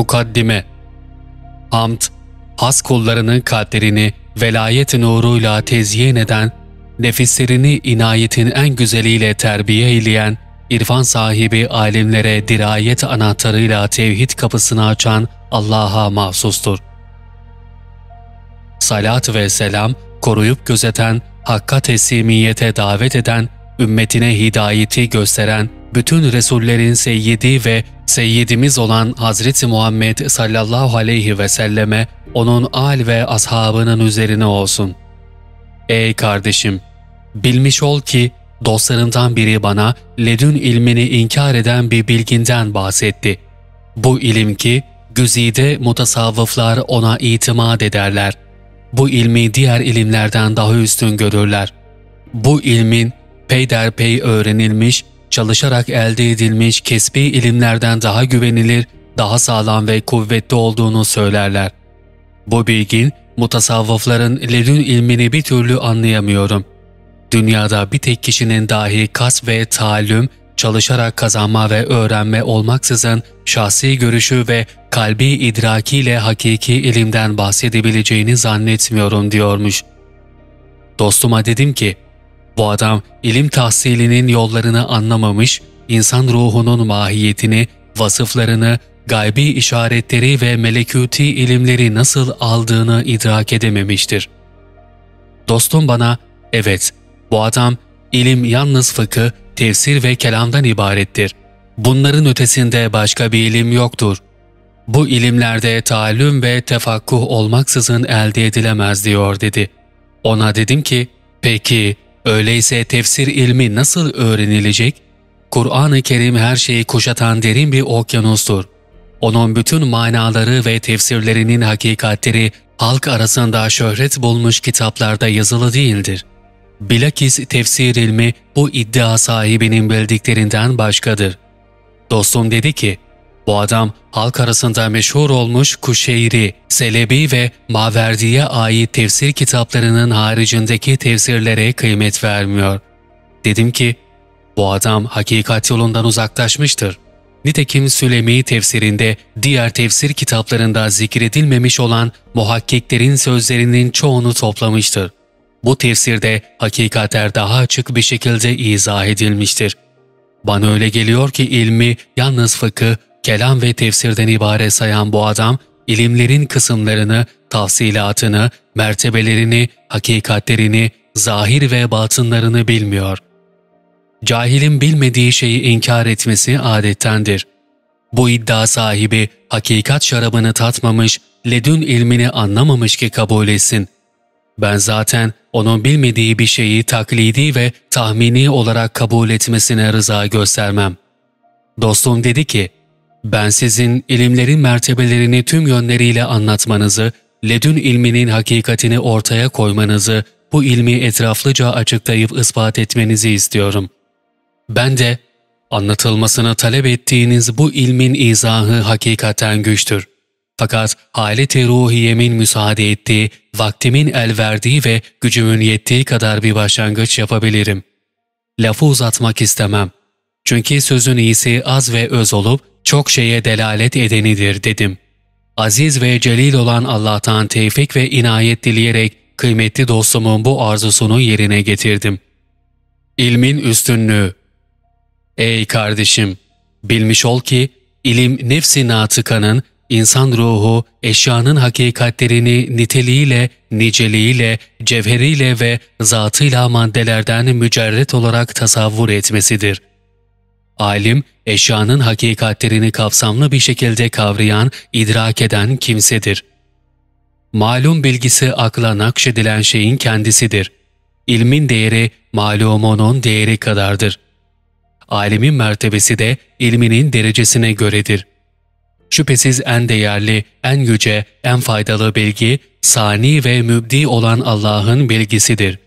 Mukaddime Hamd, has kullarının kalplerini velayet nuruyla tezyin eden, nefislerini inayetin en güzeliyle terbiye eyleyen, irfan sahibi alimlere dirayet anahtarıyla tevhid kapısını açan Allah'a mahsustur. Salat ve selam, koruyup gözeten, hakka teslimiyete davet eden, ümmetine hidayeti gösteren, bütün Resullerin seyyidi ve seyyidimiz olan Hazreti Muhammed sallallahu aleyhi ve selleme, onun al ve ashabının üzerine olsun. Ey kardeşim! Bilmiş ol ki, dostlarından biri bana ledün ilmini inkar eden bir bilginden bahsetti. Bu ilim ki, güzide mutasavvıflar ona itimat ederler. Bu ilmi diğer ilimlerden daha üstün görürler. Bu ilmin peyderpey öğrenilmiş, çalışarak elde edilmiş kesbi ilimlerden daha güvenilir, daha sağlam ve kuvvetli olduğunu söylerler. Bu bilgin, mutasavvıfların ledün ilmini bir türlü anlayamıyorum. Dünyada bir tek kişinin dahi kas ve taallüm, çalışarak kazanma ve öğrenme olmaksızın şahsi görüşü ve kalbi idrakiyle hakiki ilimden bahsedebileceğini zannetmiyorum diyormuş. Dostuma dedim ki, bu adam ilim tahsilinin yollarını anlamamış, insan ruhunun mahiyetini, vasıflarını, gaybi işaretleri ve melekuti ilimleri nasıl aldığını idrak edememiştir. Dostum bana, evet, bu adam ilim yalnız fıkı, tefsir ve kelamdan ibarettir. Bunların ötesinde başka bir ilim yoktur. Bu ilimlerde taallüm ve tefakkuh olmaksızın elde edilemez diyor dedi. Ona dedim ki, peki öyleyse tefsir ilmi nasıl öğrenilecek? Kur'an-ı Kerim her şeyi kuşatan derin bir okyanustur. Onun bütün manaları ve tefsirlerinin hakikatleri halk arasında şöhret bulmuş kitaplarda yazılı değildir. Bilakis tefsir ilmi bu iddia sahibinin bildiklerinden başkadır. Dostum dedi ki, bu adam halk arasında meşhur olmuş Kuşeyri, Selebi ve Maverdi'ye ait tefsir kitaplarının haricindeki tefsirlere kıymet vermiyor. Dedim ki, bu adam hakikat yolundan uzaklaşmıştır. Nitekim Sülemi tefsirinde diğer tefsir kitaplarında zikredilmemiş olan muhakkiklerin sözlerinin çoğunu toplamıştır. Bu tefsirde hakikatler daha açık bir şekilde izah edilmiştir. Bana öyle geliyor ki ilmi yalnız fıkıh, kelam ve tefsirden ibaret sayan bu adam, ilimlerin kısımlarını, tafsilatını, mertebelerini, hakikatlerini, zahir ve batınlarını bilmiyor. Cahilin bilmediği şeyi inkar etmesi adettendir. Bu iddia sahibi hakikat şarabını tatmamış, ledün ilmini anlamamış ki kabul etsin. Ben zaten onun bilmediği bir şeyi taklidi ve tahmini olarak kabul etmesine rıza göstermem. Dostum dedi ki, ben sizin ilimlerin mertebelerini tüm yönleriyle anlatmanızı, ledün ilminin hakikatini ortaya koymanızı, bu ilmi etraflıca açıklayıp ispat etmenizi istiyorum. Ben de anlatılmasını talep ettiğiniz bu ilmin izahı hakikaten güçtür. Fakat halet-i ruhiyemin müsaade ettiği, vaktimin el verdiği ve gücümün yettiği kadar bir başlangıç yapabilirim. Lafı uzatmak istemem. Çünkü sözün iyisi az ve öz olup çok şeye delalet edenidir dedim. Aziz ve celil olan Allah'tan tevfik ve inayet dileyerek kıymetli dostumun bu arzusunu yerine getirdim. İlmin üstünlüğü Ey kardeşim! Bilmiş ol ki ilim nefsi natıkanın, insan ruhu, eşyanın hakikatlerini niteliğiyle, niceliğiyle, cevheriyle ve zatıyla maddelerden mücerret olarak tasavvur etmesidir. Alim, eşyanın hakikatlerini kapsamlı bir şekilde kavrayan, idrak eden kimsedir. Malum bilgisi akla nakşedilen şeyin kendisidir. İlmin değeri malumunun değeri kadardır. Alimin mertebesi de ilminin derecesine göredir. Şüphesiz en değerli, en yüce, en faydalı bilgi, sani ve mübdi olan Allah'ın bilgisidir.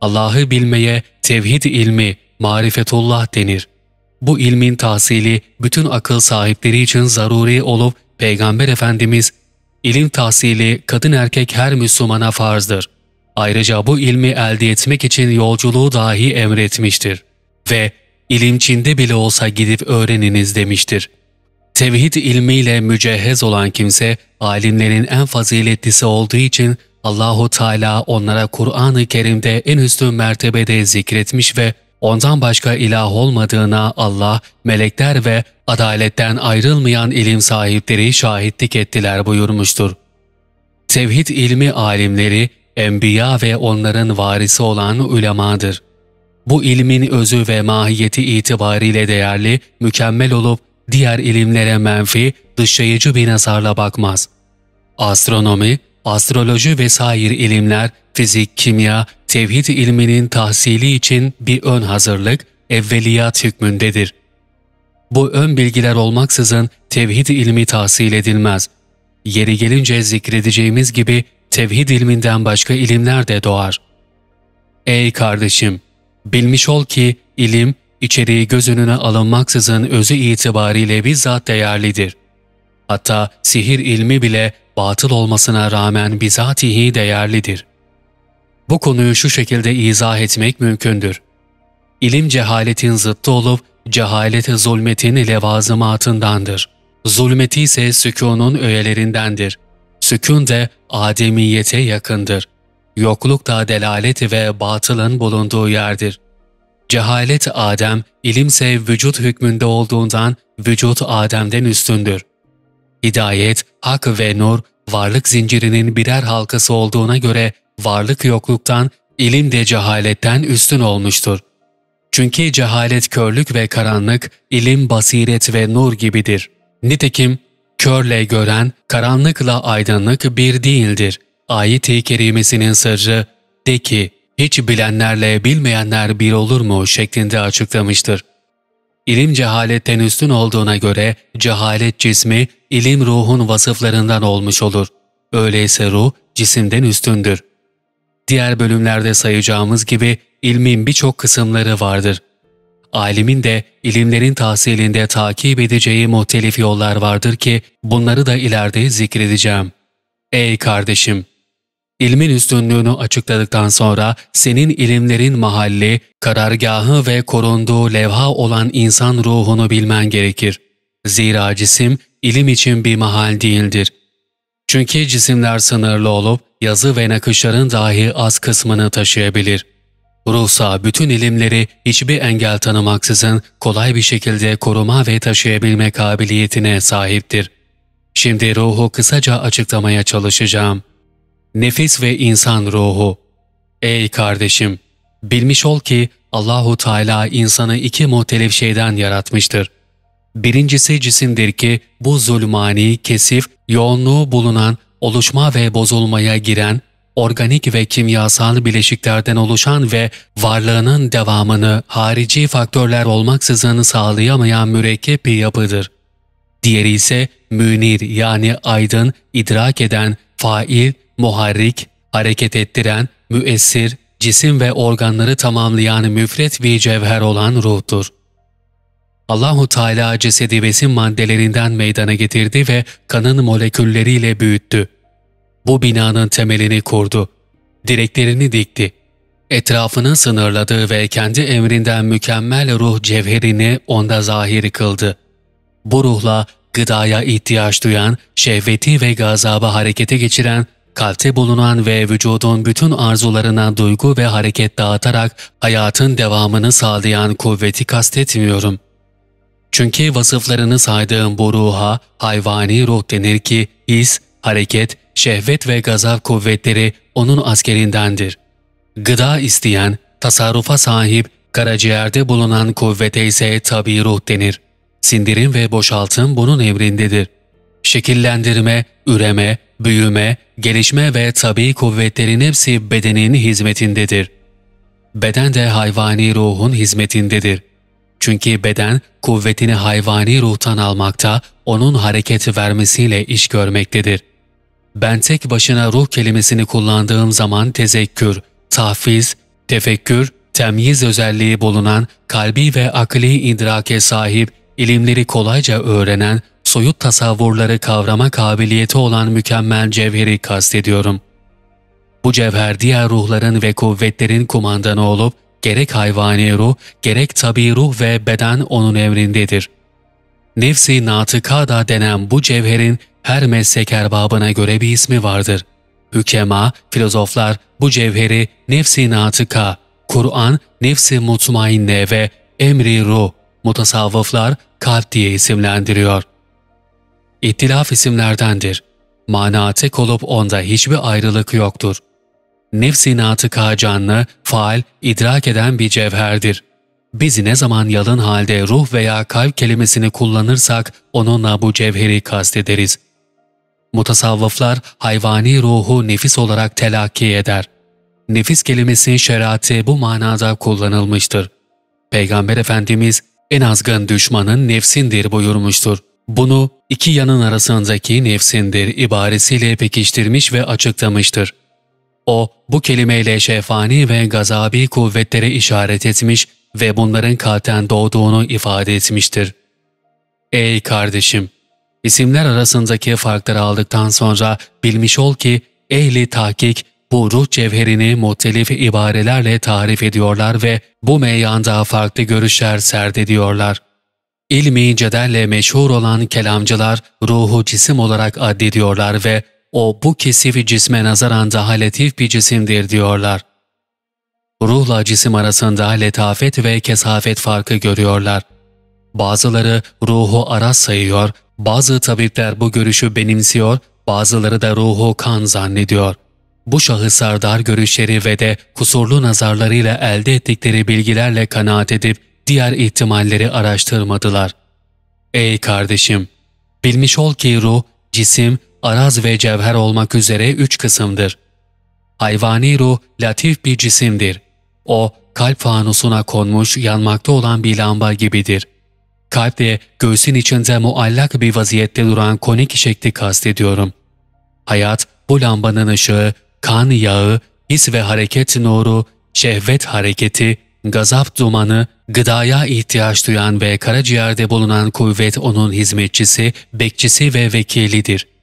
Allah'ı bilmeye tevhid ilmi, marifetullah denir. Bu ilmin tahsili bütün akıl sahipleri için zaruri olup Peygamber Efendimiz, ilim tahsili kadın erkek her Müslümana farzdır. Ayrıca bu ilmi elde etmek için yolculuğu dahi emretmiştir. Ve ilim Çin'de bile olsa gidip öğreniniz demiştir. Tevhid ilmiyle mücehhez olan kimse, alimlerin en faziletlisi olduğu için Allahu Teala onlara Kur'an-ı Kerim'de en üstün mertebede zikretmiş ve ondan başka ilah olmadığına Allah, melekler ve adaletten ayrılmayan ilim sahipleri şahitlik ettiler buyurmuştur. Tevhid ilmi alimleri, enbiya ve onların varisi olan ulemadır. Bu ilmin özü ve mahiyeti itibariyle değerli, mükemmel olup diğer ilimlere menfi, dışlayıcı bir nazarla bakmaz. Astronomi, astroloji ve sair ilimler, fizik, kimya, tevhid ilminin tahsili için bir ön hazırlık, evveliyat hükmündedir. Bu ön bilgiler olmaksızın tevhid ilmi tahsil edilmez. Yeri gelince zikredeceğimiz gibi tevhid ilminden başka ilimler de doğar. Ey kardeşim! Bilmiş ol ki ilim, içeriği göz önüne alınmaksızın özü itibariyle bizzat değerlidir. Hatta sihir ilmi bile batıl olmasına rağmen bizatihi değerlidir. Bu konuyu şu şekilde izah etmek mümkündür. İlim cehaletin zıttı olup, cehalet zulmetin levazımatındandır. Zulmeti ise sükunun öğelerindendir. Sükun de ademiyete yakındır. Yokluk da delalet ve batılın bulunduğu yerdir. Cehalet Adem, ilimse vücut hükmünde olduğundan vücut Adem'den üstündür. Hidayet, hak ve nur, varlık zincirinin birer halkası olduğuna göre varlık yokluktan, ilim de cehaletten üstün olmuştur. Çünkü cehalet körlük ve karanlık, ilim basiret ve nur gibidir. Nitekim, körle gören, karanlıkla aydınlık bir değildir. Ayet-i kerimesinin sırrı, de ki, hiç bilenlerle bilmeyenler bir olur mu şeklinde açıklamıştır. İlim cehaletten üstün olduğuna göre cehalet cismi ilim ruhun vasıflarından olmuş olur. Öyleyse ruh cisimden üstündür. Diğer bölümlerde sayacağımız gibi ilmin birçok kısımları vardır. Alimin de ilimlerin tahsilinde takip edeceği muhtelif yollar vardır ki bunları da ileride zikredeceğim. Ey kardeşim! İlmin üstünlüğünü açıkladıktan sonra senin ilimlerin mahalli, karargahı ve korunduğu levha olan insan ruhunu bilmen gerekir. Zira cisim ilim için bir mahal değildir. Çünkü cisimler sınırlı olup yazı ve nakışların dahi az kısmını taşıyabilir. Ruhsa bütün ilimleri hiçbir engel tanımaksızın kolay bir şekilde koruma ve taşıyabilme kabiliyetine sahiptir. Şimdi ruhu kısaca açıklamaya çalışacağım. Nefis ve insan ruhu. Ey kardeşim! Bilmiş ol ki Allahu Teala insanı iki muhtelif şeyden yaratmıştır. Birincisi cisimdir bu zulmani, kesif, yoğunluğu bulunan, oluşma ve bozulmaya giren, organik ve kimyasal bileşiklerden oluşan ve varlığının devamını harici faktörler olmaksızın sağlayamayan mürekkep bir yapıdır. Diğeri ise münir yani aydın, idrak eden, fail, muharrik, hareket ettiren, müessir, cisim ve organları tamamlayan müfret bir cevher olan ruhtur. Allahu Teala cesedi besin maddelerinden meydana getirdi ve kanın molekülleriyle büyüttü. Bu binanın temelini kurdu. Direklerini dikti. Etrafını sınırladı ve kendi emrinden mükemmel ruh cevherini onda zahir kıldı. Bu ruhla gıdaya ihtiyaç duyan, şehveti ve gazabı harekete geçiren, kalpte bulunan ve vücudun bütün arzularına duygu ve hareket dağıtarak hayatın devamını sağlayan kuvveti kastetmiyorum. Çünkü vasıflarını saydığım bu ruha hayvani ruh denir ki his, hareket, şehvet ve gazap kuvvetleri onun askerindendir. Gıda isteyen, tasarrufa sahip, karaciğerde bulunan kuvvete ise tabi ruh denir. Sindirim ve boşaltım bunun emrindedir. Şekillendirme, üreme, büyüme, gelişme ve tabi kuvvetlerin hepsi bedenin hizmetindedir. Beden de hayvani ruhun hizmetindedir. Çünkü beden kuvvetini hayvani ruhtan almakta, onun hareket vermesiyle iş görmektedir. Ben tek başına ruh kelimesini kullandığım zaman tezekkür, tahfiz, tefekkür, temyiz özelliği bulunan kalbi ve akli idrake sahip, ilimleri kolayca öğrenen, soyut tasavvurları kavrama kabiliyeti olan mükemmel cevheri kastediyorum. Bu cevher diğer ruhların ve kuvvetlerin kumandanı olup, gerek hayvani ruh, gerek tabi ruh ve beden onun emrindedir. Nefsi natıkada denen bu cevherin her meslek erbabına göre bir ismi vardır. Hükema, filozoflar bu cevheri nefsi natıka, Kur'an nefsi mutmainne ve emri ruh, mutasavvıflar kalp diye isimlendiriyor. İttilaf isimlerdendir. Mana tek olup onda hiçbir ayrılık yoktur. Nefsi natıka canlı, faal, idrak eden bir cevherdir. Biz ne zaman yalın halde ruh veya kalp kelimesini kullanırsak onunla bu cevheri kastederiz. Mutasavvıflar hayvani ruhu nefis olarak telakki eder. Nefis kelimesi şeriatı bu manada kullanılmıştır. Peygamber Efendimiz en azgın düşmanın nefsindir buyurmuştur. Bunu iki yanın arasındaki nefsindir ibaresiyle pekiştirmiş ve açıklamıştır. O, bu kelimeyle şefani ve gazabi kuvvetlere işaret etmiş ve bunların kalpten doğduğunu ifade etmiştir. Ey kardeşim! İsimler arasındaki farkları aldıktan sonra bilmiş ol ki ehli tahkik bu ruh cevherini muhtelif ibarelerle tarif ediyorlar ve bu meyanda farklı görüşler serdediyorlar. İlmi cedelle meşhur olan kelamcılar ruhu cisim olarak addediyorlar ve o bu kesif cisme nazaran daha latif bir cisimdir diyorlar. Ruhla cisim arasında letafet ve kesafet farkı görüyorlar. Bazıları ruhu aras sayıyor, bazı tabipler bu görüşü benimsiyor, bazıları da ruhu kan zannediyor. Bu şahıslar dar görüşleri ve de kusurlu nazarlarıyla elde ettikleri bilgilerle kanaat edip diğer ihtimalleri araştırmadılar. Ey kardeşim! Bilmiş ol ki ruh, cisim, araz ve cevher olmak üzere üç kısımdır. Hayvani ruh latif bir cisimdir. O, kalp fanusuna konmuş yanmakta olan bir lamba gibidir. Kalpte göğsün içinde muallak bir vaziyette duran konik şekli kastediyorum. Hayat, bu lambanın ışığı, kan yağı, his ve hareket nuru, şehvet hareketi, gazap dumanı, gıdaya ihtiyaç duyan ve karaciğerde bulunan kuvvet onun hizmetçisi, bekçisi ve vekilidir.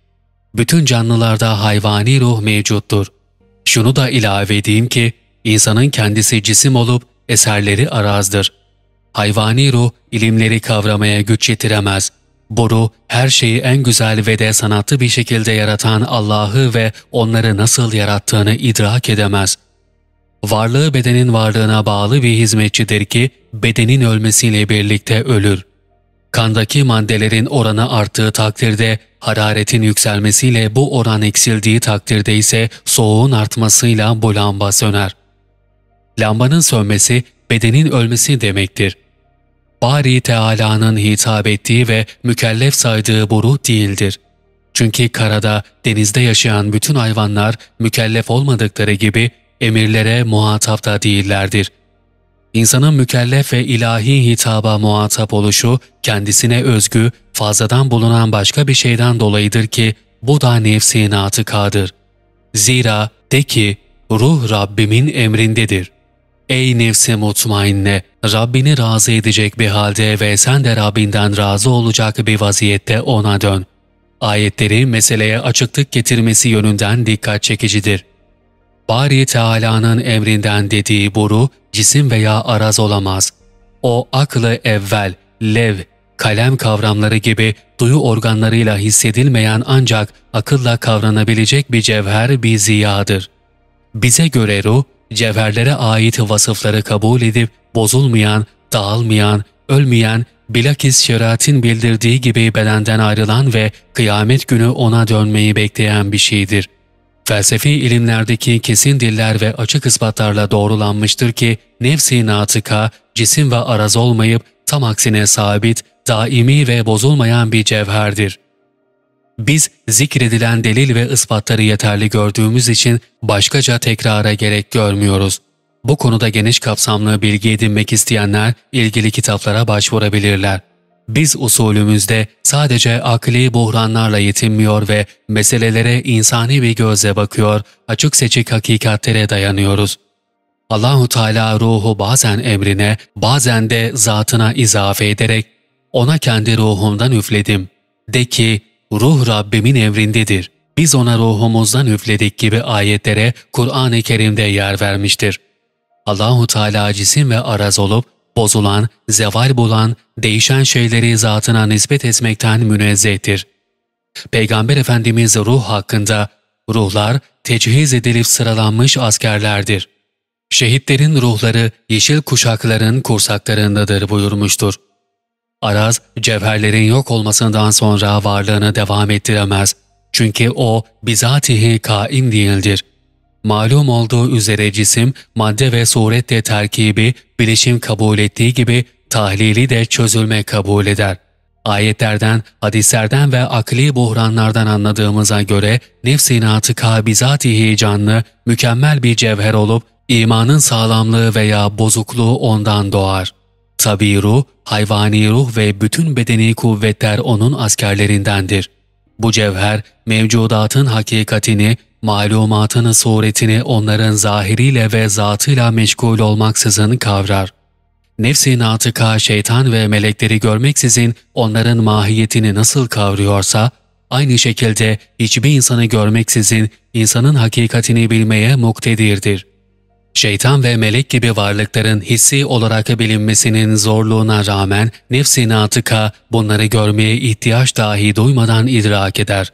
Bütün canlılarda hayvani ruh mevcuttur. Şunu da ilave edeyim ki, insanın kendisi cisim olup eserleri arazdır. Hayvani ruh ilimleri kavramaya güç yetiremez. Bu ruh her şeyi en güzel ve de sanatlı bir şekilde yaratan Allah'ı ve onları nasıl yarattığını idrak edemez. Varlığı bedenin varlığına bağlı bir hizmetçidir ki bedenin ölmesiyle birlikte ölür. Kandaki maddelerin oranı arttığı takdirde hararetin yükselmesiyle bu oran eksildiği takdirde ise soğuğun artmasıyla bu lamba söner. Lambanın sönmesi bedenin ölmesi demektir. Bari Teala'nın hitap ettiği ve mükellef saydığı bu ruh değildir. Çünkü karada, denizde yaşayan bütün hayvanlar mükellef olmadıkları gibi emirlere muhatap da değillerdir. İnsanın mükellef ve ilahi hitaba muhatap oluşu kendisine özgü, fazladan bulunan başka bir şeyden dolayıdır ki bu da nefsi natıkadır. Zira de ki ruh Rabbimin emrindedir. Ey nefsi mutmainne, Rabbini razı edecek bir halde ve sen de Rabbinden razı olacak bir vaziyette ona dön. Ayetleri meseleye açıklık getirmesi yönünden dikkat çekicidir. Bari Teala'nın emrinden dediği buru cisim veya araz olamaz. O aklı evvel, lev, kalem kavramları gibi duyu organlarıyla hissedilmeyen ancak akılla kavranabilecek bir cevher bir ziyadır. Bize göre ruh, cevherlere ait vasıfları kabul edip bozulmayan, dağılmayan, ölmeyen, bilakis şeriatin bildirdiği gibi bedenden ayrılan ve kıyamet günü ona dönmeyi bekleyen bir şeydir. Felsefi ilimlerdeki kesin diller ve açık ispatlarla doğrulanmıştır ki nefsi natıka, cisim ve araz olmayıp tam aksine sabit, daimi ve bozulmayan bir cevherdir. Biz zikredilen delil ve ispatları yeterli gördüğümüz için başkaca tekrara gerek görmüyoruz. Bu konuda geniş kapsamlı bilgi edinmek isteyenler ilgili kitaplara başvurabilirler. Biz usulümüzde sadece akli buhranlarla yetinmiyor ve meselelere insani bir gözle bakıyor, açık seçik hakikatlere dayanıyoruz. Allahu Teala ruhu bazen emrine, bazen de zatına izafe ederek ona kendi ruhumdan üfledim. De ki, ruh Rabbimin emrindedir. Biz ona ruhumuzdan üfledik gibi ayetlere Kur'an-ı Kerim'de yer vermiştir. Allahu Teala cisim ve araz olup bozulan, zeval bulan, değişen şeyleri zatına nispet etmekten münezzehtir. Peygamber Efendimiz ruh hakkında, ruhlar tecihiz edilip sıralanmış askerlerdir. Şehitlerin ruhları yeşil kuşakların kursaklarındadır buyurmuştur. Araz, cevherlerin yok olmasından sonra varlığını devam ettiremez. Çünkü o bizatihi kaim değildir. Malum olduğu üzere cisim, madde ve surette terkibi, bilişim kabul ettiği gibi tahlili de çözülme kabul eder. Ayetlerden, hadislerden ve akli buhranlardan anladığımıza göre nefs-i natıka bizatihi canlı, mükemmel bir cevher olup imanın sağlamlığı veya bozukluğu ondan doğar. Tabi ruh, hayvani ruh ve bütün bedeni kuvvetler onun askerlerindendir. Bu cevher, mevcudatın hakikatini, malumatın suretini onların zahiriyle ve zatıyla meşgul olmaksızın kavrar. Nefsi natıka şeytan ve melekleri görmeksizin onların mahiyetini nasıl kavruyorsa, aynı şekilde hiçbir insanı görmeksizin insanın hakikatini bilmeye muktedirdir. Şeytan ve melek gibi varlıkların hissi olarak bilinmesinin zorluğuna rağmen nefsi natıka bunları görmeye ihtiyaç dahi duymadan idrak eder.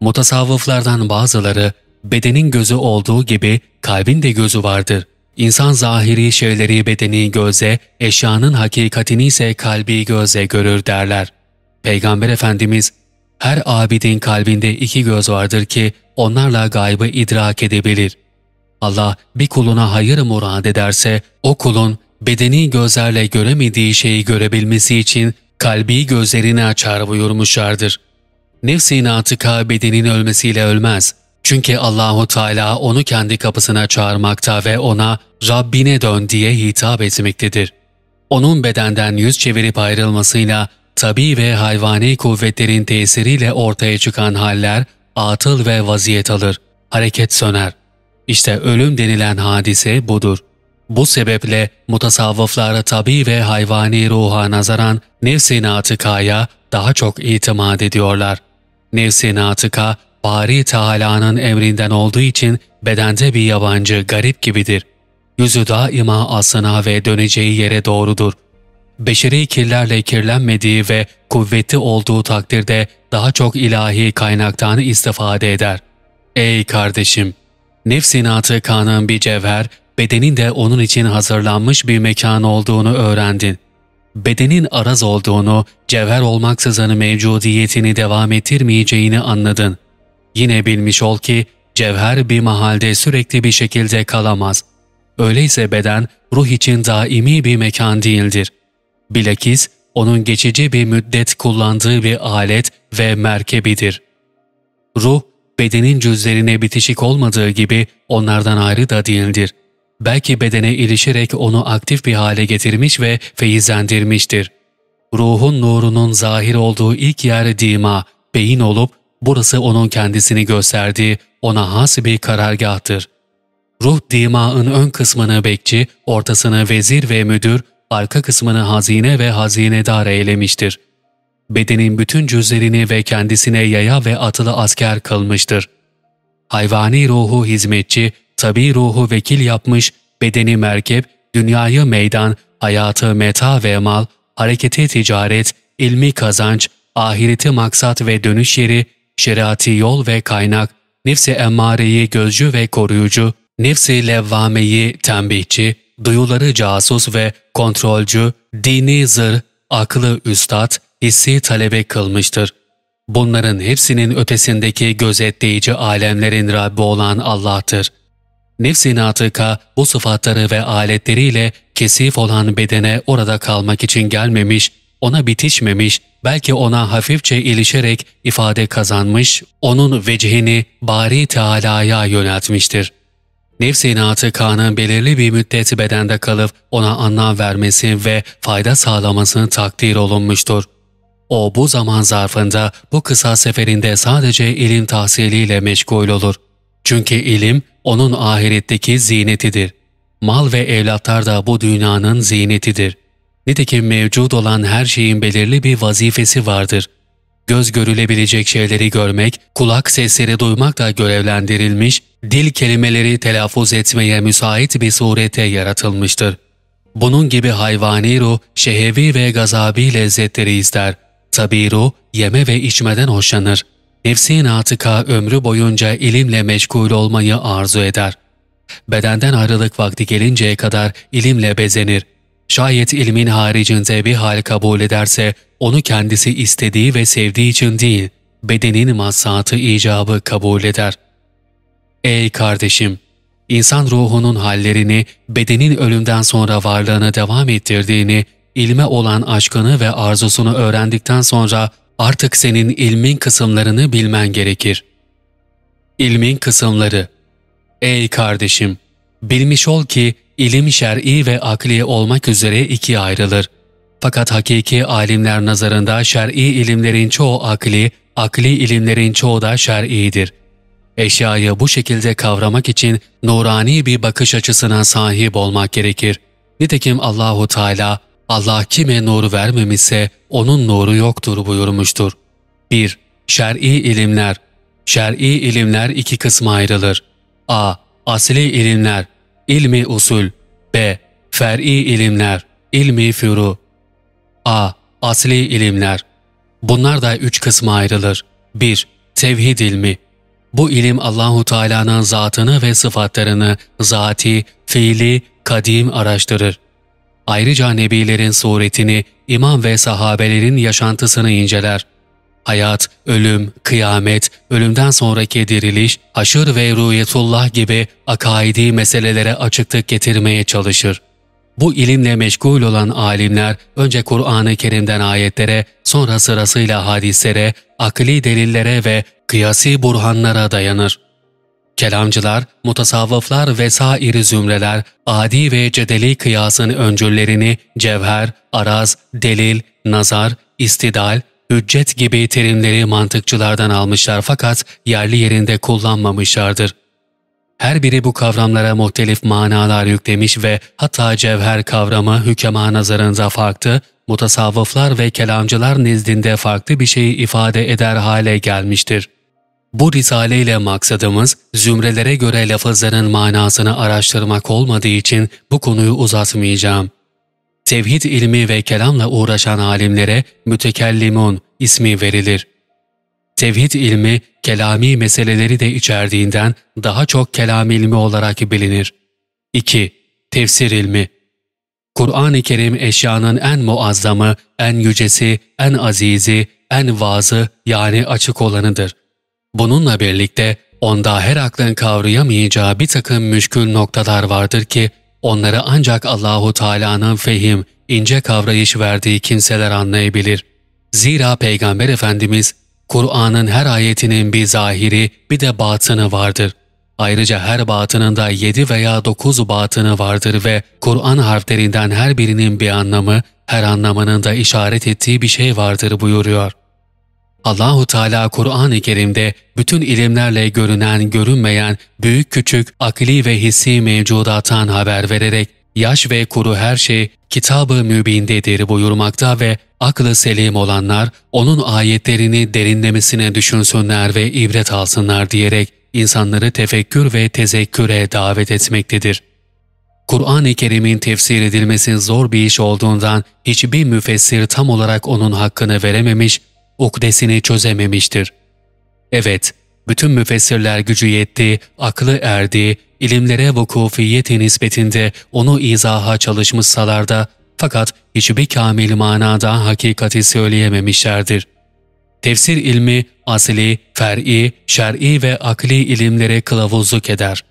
Mutasavvıflardan bazıları bedenin gözü olduğu gibi kalbin de gözü vardır. İnsan zahiri şeyleri bedeni göze, eşyanın hakikatini ise kalbi göze görür derler. Peygamber Efendimiz, her abidin kalbinde iki göz vardır ki onlarla gaybı idrak edebilir.'' Allah bir kuluna hayır murad ederse o kulun bedeni gözlerle göremediği şeyi görebilmesi için kalbi gözlerini açar buyurmuşlardır. Nefsi natıka bedenin ölmesiyle ölmez. Çünkü Allahu Teala onu kendi kapısına çağırmakta ve ona Rabbine dön diye hitap etmektedir. Onun bedenden yüz çevirip ayrılmasıyla tabi ve hayvani kuvvetlerin tesiriyle ortaya çıkan haller atıl ve vaziyet alır, hareket söner. İşte ölüm denilen hadise budur. Bu sebeple mutasavvıflar tabi ve hayvani ruha nazaran nefs-i daha çok itimat ediyorlar. Nefs-i natıka, Bari Teala'nın emrinden olduğu için bedende bir yabancı, garip gibidir. Yüzü daima aslına ve döneceği yere doğrudur. Beşeri kirlerle kirlenmediği ve kuvvetli olduğu takdirde daha çok ilahi kaynaktan istifade eder. Ey kardeşim! Nefsin atıkanın bir cevher, bedenin de onun için hazırlanmış bir mekan olduğunu öğrendin. Bedenin araz olduğunu, cevher olmaksızın mevcudiyetini devam ettirmeyeceğini anladın. Yine bilmiş ol ki, cevher bir mahalde sürekli bir şekilde kalamaz. Öyleyse beden, ruh için daimi bir mekan değildir. Bilakis, onun geçici bir müddet kullandığı bir alet ve merkebidir. Ruh, bedenin cüzlerine bitişik olmadığı gibi onlardan ayrı da değildir. Belki bedene ilişerek onu aktif bir hale getirmiş ve feyizlendirmiştir. Ruhun nurunun zahir olduğu ilk yer dima, beyin olup burası onun kendisini gösterdiği ona has bir karargahtır. Ruh dimağın ön kısmını bekçi, ortasını vezir ve müdür, arka kısmını hazine ve hazinedar eylemiştir bedenin bütün cüzlerini ve kendisine yaya ve atılı asker kılmıştır. Hayvani ruhu hizmetçi, tabi ruhu vekil yapmış, bedeni merkep, dünyayı meydan, hayatı meta ve mal, hareketi ticaret, ilmi kazanç, ahireti maksat ve dönüş yeri, şeriatı yol ve kaynak, nefsi emmareyi gözcü ve koruyucu, nefsi levvameyi tembihçi, duyuları casus ve kontrolcü, dini zır, aklı üstad, hissi talebe kılmıştır. Bunların hepsinin ötesindeki gözetleyici alemlerin Rabbi olan Allah'tır. Nefsin atıka bu sıfatları ve aletleriyle kesif olan bedene orada kalmak için gelmemiş, ona bitişmemiş, belki ona hafifçe ilişerek ifade kazanmış, onun vecihini Bari Teala'ya yöneltmiştir. Nefsin atıkanın belirli bir müddet bedende kalıp ona anlam vermesi ve fayda sağlamasını takdir olunmuştur. O bu zaman zarfında bu kısa seferinde sadece ilim tahsiliyle meşgul olur. Çünkü ilim onun ahiretteki zinetidir. Mal ve evlatlar da bu dünyanın zinetidir. Nitekim mevcut olan her şeyin belirli bir vazifesi vardır. Göz görülebilecek şeyleri görmek, kulak sesleri duymak da görevlendirilmiş, dil kelimeleri telaffuz etmeye müsait bir surete yaratılmıştır. Bunun gibi hayvani ruh, şehevi ve gazabi lezzetleri ister. Tabi ruh, yeme ve içmeden hoşlanır. Nefsi natıka ömrü boyunca ilimle meşgul olmayı arzu eder. Bedenden ayrılık vakti gelinceye kadar ilimle bezenir. Şayet ilmin haricinde bir hal kabul ederse, onu kendisi istediği ve sevdiği için değil, bedenin massatı icabı kabul eder. Ey kardeşim! İnsan ruhunun hallerini, bedenin ölümden sonra varlığını devam ettirdiğini, ilme olan aşkını ve arzusunu öğrendikten sonra artık senin ilmin kısımlarını bilmen gerekir. İlmin kısımları Ey kardeşim! Bilmiş ol ki ilim şer'i ve akli olmak üzere ikiye ayrılır. Fakat hakiki alimler nazarında şer'i ilimlerin çoğu akli, akli ilimlerin çoğu da şer'idir. Eşyayı bu şekilde kavramak için nurani bir bakış açısına sahip olmak gerekir. Nitekim Allahu Teala Allah kime nur vermemişse onun nuru yoktur buyurmuştur. 1. Şer'i ilimler Şer'i ilimler iki kısma ayrılır. a. Asli ilimler, ilmi usul b. Fer'i ilimler, ilmi furu a. Asli ilimler Bunlar da üç kısma ayrılır. 1. Tevhid ilmi bu ilim Allahu Teala'nın zatını ve sıfatlarını zati, fiili, kadim araştırır. Ayrıca nebilerin suretini, imam ve sahabelerin yaşantısını inceler. Hayat, ölüm, kıyamet, ölümden sonraki diriliş, haşır ve ruhiyetullah gibi akaidi meselelere açıklık getirmeye çalışır. Bu ilimle meşgul olan alimler önce Kur'an-ı Kerim'den ayetlere, sonra sırasıyla hadislere, akli delillere ve kıyasi burhanlara dayanır. Kelamcılar, mutasavvıflar ve sairi zümreler, adi ve cedeli kıyasın öncüllerini cevher, araz, delil, nazar, istidal, hüccet gibi terimleri mantıkçılardan almışlar fakat yerli yerinde kullanmamışlardır. Her biri bu kavramlara muhtelif manalar yüklemiş ve hatta cevher kavramı hükema nazarında farklı, mutasavvıflar ve kelamcılar nezdinde farklı bir şeyi ifade eder hale gelmiştir. Bu risale ile maksadımız zümrelere göre lafızların manasını araştırmak olmadığı için bu konuyu uzatmayacağım. Tevhid ilmi ve kelamla uğraşan alimlere mütekellimun ismi verilir. Tevhid ilmi kelami meseleleri de içerdiğinden daha çok kelam ilmi olarak bilinir. 2. Tefsir ilmi Kur'an-ı Kerim eşyanın en muazzamı, en yücesi, en azizi, en vazı yani açık olanıdır. Bununla birlikte onda her aklın kavrayamayacağı bir takım müşkül noktalar vardır ki onları ancak Allahu Teala'nın fehim, ince kavrayış verdiği kimseler anlayabilir. Zira Peygamber Efendimiz Kur'an'ın her ayetinin bir zahiri bir de batını vardır. Ayrıca her batınında yedi veya dokuz batını vardır ve Kur'an harflerinden her birinin bir anlamı, her anlamının da işaret ettiği bir şey vardır buyuruyor. Allahu Teala Kur'an-ı Kerim'de bütün ilimlerle görünen, görünmeyen, büyük küçük, akli ve hissi mevcudattan haber vererek yaş ve kuru her şey kitabı mübindedir buyurmakta ve aklı selim olanlar onun ayetlerini derinlemesine düşünsünler ve ibret alsınlar diyerek insanları tefekkür ve tezekküre davet etmektedir. Kur'an-ı Kerim'in tefsir edilmesi zor bir iş olduğundan hiçbir müfessir tam olarak onun hakkını verememiş ukdesini çözememiştir. Evet, bütün müfessirler gücü yetti, aklı erdi, ilimlere vukufiyeti nispetinde onu izaha çalışmışsalar da fakat hiçbir kamil manada hakikati söyleyememişlerdir. Tefsir ilmi asli, fer'i, şer'i ve akli ilimlere kılavuzluk eder.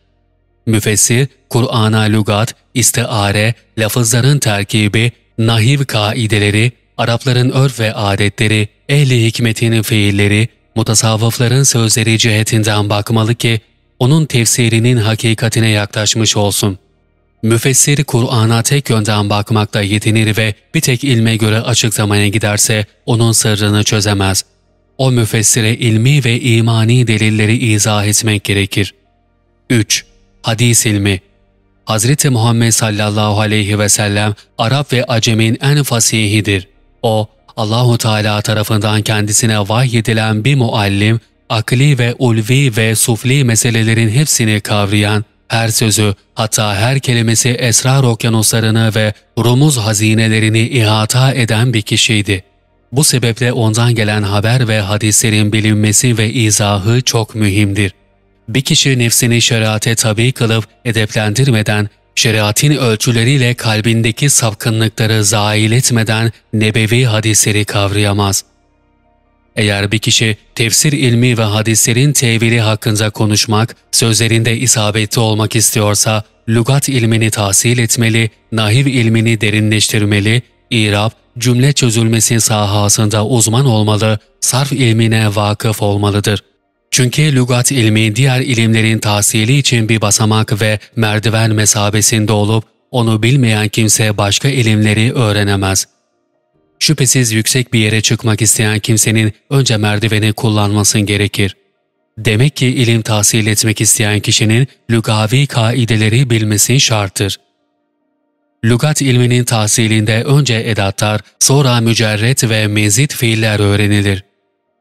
Müfessir, Kur'an'a lügat, istiare, lafızların terkibi, nahiv kaideleri, Arapların örf ve adetleri, ehli hikmetin fiilleri, mutasavvıfların sözleri cihetinden bakmalı ki, onun tefsirinin hakikatine yaklaşmış olsun. Müfessir Kur'an'a tek yönden bakmakla yetinir ve bir tek ilme göre açıklamaya giderse onun sırrını çözemez. O müfessire ilmi ve imani delilleri izah etmek gerekir. 3. Hadis ilmi Hz. Muhammed sallallahu aleyhi ve sellem Arap ve Acem'in en fasihidir. O, Allahu Teala tarafından kendisine vahyedilen bir muallim, akli ve ulvi ve sufli meselelerin hepsini kavrayan, her sözü, hatta her kelimesi esrar okyanuslarını ve rumuz hazinelerini ihata eden bir kişiydi. Bu sebeple ondan gelen haber ve hadislerin bilinmesi ve izahı çok mühimdir. Bir kişi nefsini şeriate tabi kılıp edeplendirmeden, şeriatin ölçüleriyle kalbindeki sapkınlıkları zail etmeden nebevi hadisleri kavrayamaz. Eğer bir kişi tefsir ilmi ve hadislerin tevili hakkında konuşmak, sözlerinde isabetli olmak istiyorsa, lugat ilmini tahsil etmeli, nahiv ilmini derinleştirmeli, İrab, cümle çözülmesi sahasında uzman olmalı, sarf ilmine vakıf olmalıdır. Çünkü lügat ilmi diğer ilimlerin tahsili için bir basamak ve merdiven mesabesinde olup, onu bilmeyen kimse başka ilimleri öğrenemez. Şüphesiz yüksek bir yere çıkmak isteyen kimsenin önce merdiveni kullanmasın gerekir. Demek ki ilim tahsil etmek isteyen kişinin lügavi kaideleri bilmesi şarttır. Lugat ilminin tahsilinde önce edatlar, sonra mücerret ve mezit fiiller öğrenilir.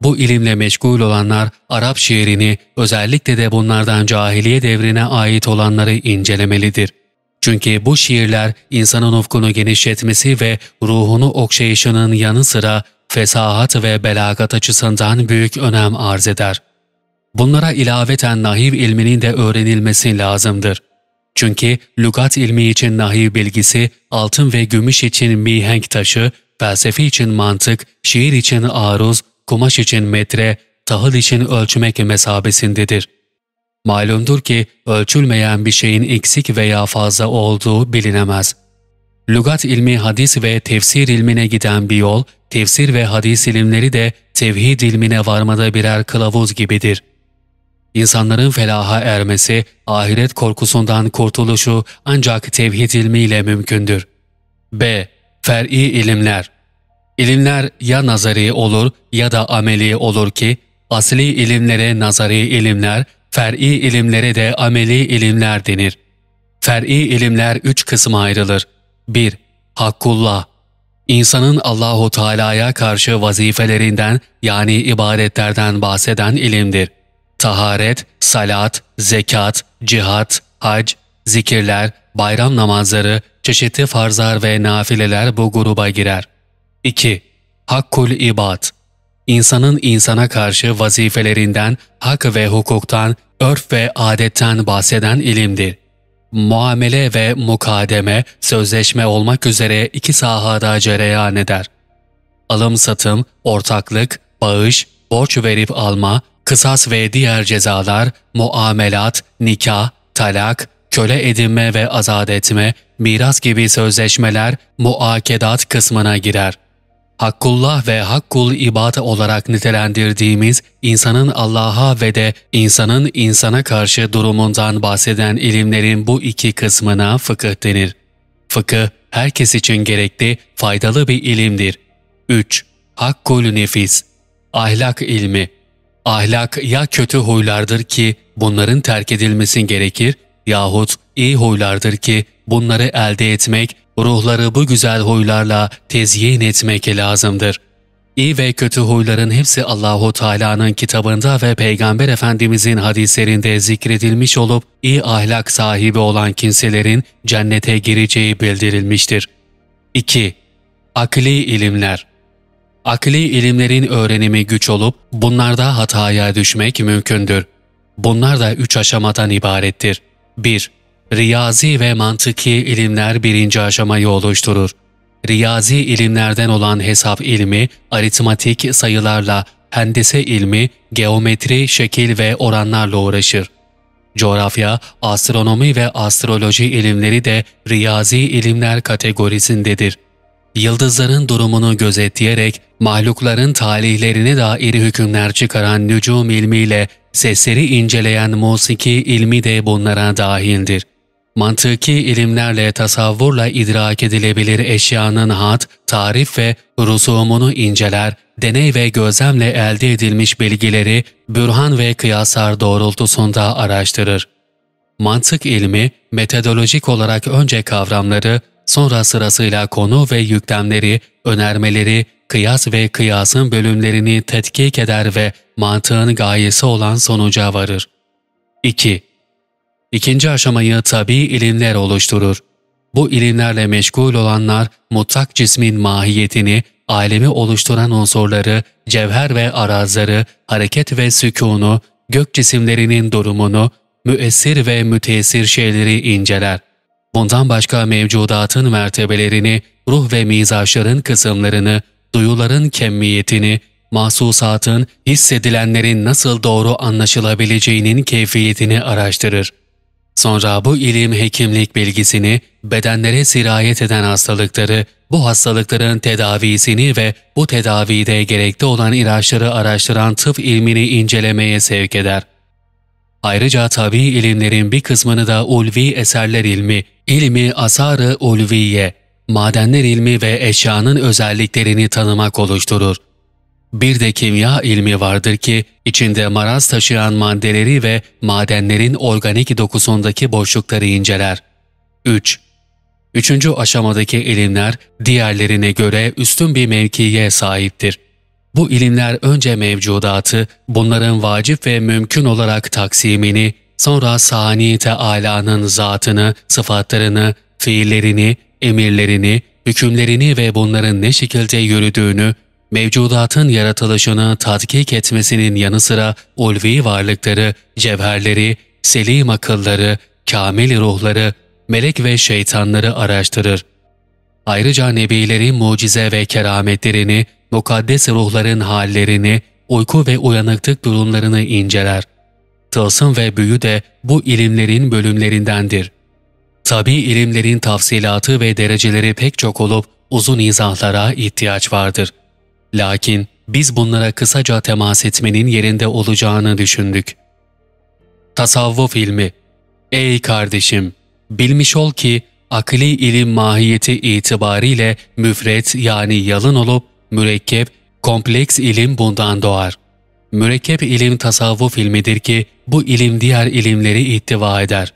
Bu ilimle meşgul olanlar Arap şiirini, özellikle de bunlardan cahiliye devrine ait olanları incelemelidir. Çünkü bu şiirler insanın ufkunu genişletmesi ve ruhunu okşayışının yanı sıra fesahat ve belagat açısından büyük önem arz eder. Bunlara ilaveten nahiv ilminin de öğrenilmesi lazımdır. Çünkü lügat ilmi için nahiv bilgisi, altın ve gümüş için mihenk taşı, felsefe için mantık, şiir için aruz, kumaş için metre, tahıl için ölçmek mesabesindedir. Malumdur ki ölçülmeyen bir şeyin eksik veya fazla olduğu bilinemez. Lugat ilmi hadis ve tefsir ilmine giden bir yol, tefsir ve hadis ilimleri de tevhid ilmine varmada birer kılavuz gibidir. İnsanların felaha ermesi, ahiret korkusundan kurtuluşu ancak tevhid ilmiyle mümkündür. B. Fer'i ilimler İlimler ya nazari olur ya da ameli olur ki, asli ilimlere nazari ilimler, fer'i ilimlere de ameli ilimler denir. Fer'i ilimler üç kısma ayrılır. 1. Hakkullah İnsanın Allahu Teala'ya karşı vazifelerinden yani ibadetlerden bahseden ilimdir. Taharet, salat, zekat, cihat, hac, zikirler, bayram namazları, çeşitli farzlar ve nafileler bu gruba girer. 2. Hakkul ibad İnsanın insana karşı vazifelerinden, hak ve hukuktan, örf ve adetten bahseden ilimdir. Muamele ve mukademe, sözleşme olmak üzere iki sahada cereyan eder. Alım-satım, ortaklık, bağış, borç verip alma, kısas ve diğer cezalar, muamelat, nikah, talak, köle edinme ve azat etme, miras gibi sözleşmeler muakedat kısmına girer. Hakkullah ve hakkul ibad olarak nitelendirdiğimiz insanın Allah'a ve de insanın insana karşı durumundan bahseden ilimlerin bu iki kısmına fıkıh denir. Fıkıh, herkes için gerekli, faydalı bir ilimdir. 3. Hakkul nefis Ahlak ilmi Ahlak ya kötü huylardır ki bunların terk edilmesi gerekir yahut iyi huylardır ki bunları elde etmek ruhları bu güzel huylarla tezyin etmek lazımdır. İyi ve kötü huyların hepsi Allahu Teala'nın kitabında ve Peygamber Efendimizin hadislerinde zikredilmiş olup iyi ahlak sahibi olan kimselerin cennete gireceği bildirilmiştir. 2. Akli ilimler Akli ilimlerin öğrenimi güç olup bunlarda hataya düşmek mümkündür. Bunlar da üç aşamadan ibarettir. 1. Riyazi ve mantıki ilimler birinci aşamayı oluşturur. Riyazi ilimlerden olan hesap ilmi, aritmatik sayılarla, hendese ilmi, geometri, şekil ve oranlarla uğraşır. Coğrafya, astronomi ve astroloji ilimleri de riyazi ilimler kategorisindedir. Yıldızların durumunu gözetleyerek mahlukların talihlerine dair hükümler çıkaran nücum ilmiyle sesleri inceleyen musiki ilmi de bunlara dahildir mantıki ilimlerle tasavvurla idrak edilebilir eşyanın hat, tarif ve rusumunu inceler, deney ve gözlemle elde edilmiş bilgileri bürhan ve kıyaslar doğrultusunda araştırır. Mantık ilmi, metodolojik olarak önce kavramları, sonra sırasıyla konu ve yüklemleri, önermeleri, kıyas ve kıyasın bölümlerini tetkik eder ve mantığın gayesi olan sonuca varır. 2. İkinci aşamayı tabi ilimler oluşturur. Bu ilimlerle meşgul olanlar mutlak cismin mahiyetini, alemi oluşturan unsurları, cevher ve arazları, hareket ve sükunu, gök cisimlerinin durumunu, müessir ve müteessir şeyleri inceler. Bundan başka mevcudatın mertebelerini, ruh ve mizaçların kısımlarını, duyuların kemmiyetini, mahsusatın, hissedilenlerin nasıl doğru anlaşılabileceğinin keyfiyetini araştırır. Sonra bu ilim hekimlik bilgisini, bedenlere sirayet eden hastalıkları, bu hastalıkların tedavisini ve bu tedavide gerekli olan ilaçları araştıran tıp ilmini incelemeye sevk eder. Ayrıca tabi ilimlerin bir kısmını da ulvi eserler ilmi, ilmi asarı ulviye, madenler ilmi ve eşyanın özelliklerini tanımak oluşturur. Bir de kimya ilmi vardır ki içinde maraz taşıyan maddeleri ve madenlerin organik dokusundaki boşlukları inceler. 3. Üçüncü aşamadaki ilimler diğerlerine göre üstün bir mevkiye sahiptir. Bu ilimler önce mevcudatı, bunların vacip ve mümkün olarak taksimini, sonra sani Teala'nın zatını, sıfatlarını, fiillerini, emirlerini, hükümlerini ve bunların ne şekilde yürüdüğünü, mevcudatın yaratılışını tatkik etmesinin yanı sıra ulvi varlıkları, cevherleri, selim akılları, kamil ruhları, melek ve şeytanları araştırır. Ayrıca nebilerin mucize ve kerametlerini, mukaddes ruhların hallerini, uyku ve uyanıklık durumlarını inceler. Tılsım ve büyü de bu ilimlerin bölümlerindendir. Tabi ilimlerin tafsilatı ve dereceleri pek çok olup uzun izahlara ihtiyaç vardır. Lakin biz bunlara kısaca temas etmenin yerinde olacağını düşündük. Tasavvuf ilmi Ey kardeşim! Bilmiş ol ki akli ilim mahiyeti itibariyle müfret yani yalın olup mürekkep, kompleks ilim bundan doğar. Mürekkep ilim tasavvuf ilmidir ki bu ilim diğer ilimleri ihtiva eder.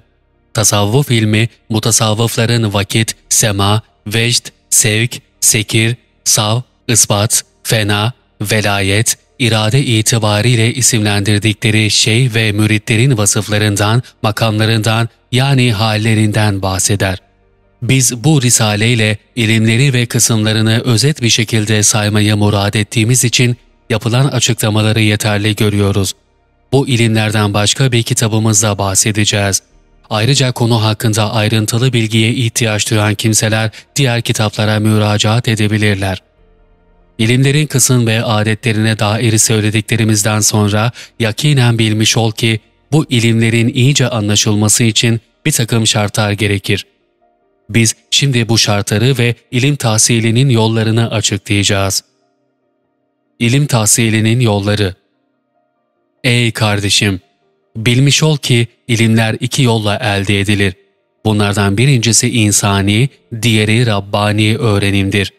Tasavvuf ilmi mutasavvıfların vakit, sema, vecd, sevk, sekir, sav, ispat, fena, velayet, irade itibariyle isimlendirdikleri şey ve müritlerin vasıflarından, makamlarından yani hallerinden bahseder. Biz bu risaleyle ilimleri ve kısımlarını özet bir şekilde saymaya murad ettiğimiz için yapılan açıklamaları yeterli görüyoruz. Bu ilimlerden başka bir kitabımızda bahsedeceğiz. Ayrıca konu hakkında ayrıntılı bilgiye ihtiyaç duyan kimseler diğer kitaplara müracaat edebilirler. İlimlerin kısım ve adetlerine dair söylediklerimizden sonra yakinen bilmiş ol ki bu ilimlerin iyice anlaşılması için bir takım şartlar gerekir. Biz şimdi bu şartları ve ilim tahsilinin yollarını açıklayacağız. İlim tahsilinin yolları Ey kardeşim! Bilmiş ol ki ilimler iki yolla elde edilir. Bunlardan birincisi insani, diğeri Rabbani öğrenimdir.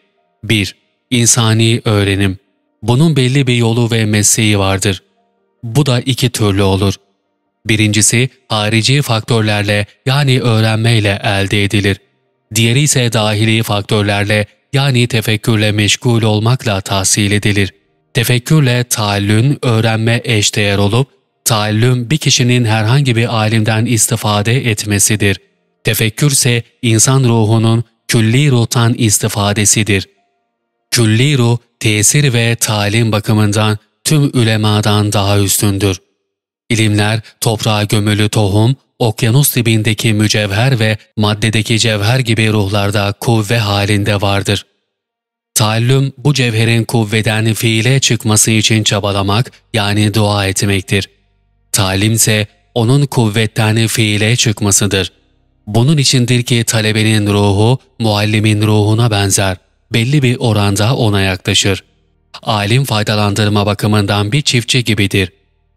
1. İnsani öğrenim. Bunun belli bir yolu ve mesleği vardır. Bu da iki türlü olur. Birincisi harici faktörlerle yani öğrenmeyle elde edilir. Diğeri ise dahili faktörlerle yani tefekkürle meşgul olmakla tahsil edilir. Tefekkürle taallün, öğrenme eşdeğer olup, taallüm bir kişinin herhangi bir alimden istifade etmesidir. Tefekkür ise insan ruhunun külli ruhtan istifadesidir. Külli tesir ve talim bakımından tüm ülemadan daha üstündür. İlimler, toprağa gömülü tohum, okyanus dibindeki mücevher ve maddedeki cevher gibi ruhlarda kuvve halinde vardır. Taallüm bu cevherin kuvveden fiile çıkması için çabalamak yani dua etmektir. Talim ise onun kuvvetten fiile çıkmasıdır. Bunun içindir ki talebenin ruhu muallimin ruhuna benzer, belli bir oranda ona yaklaşır. Alim faydalandırma bakımından bir çiftçi gibidir.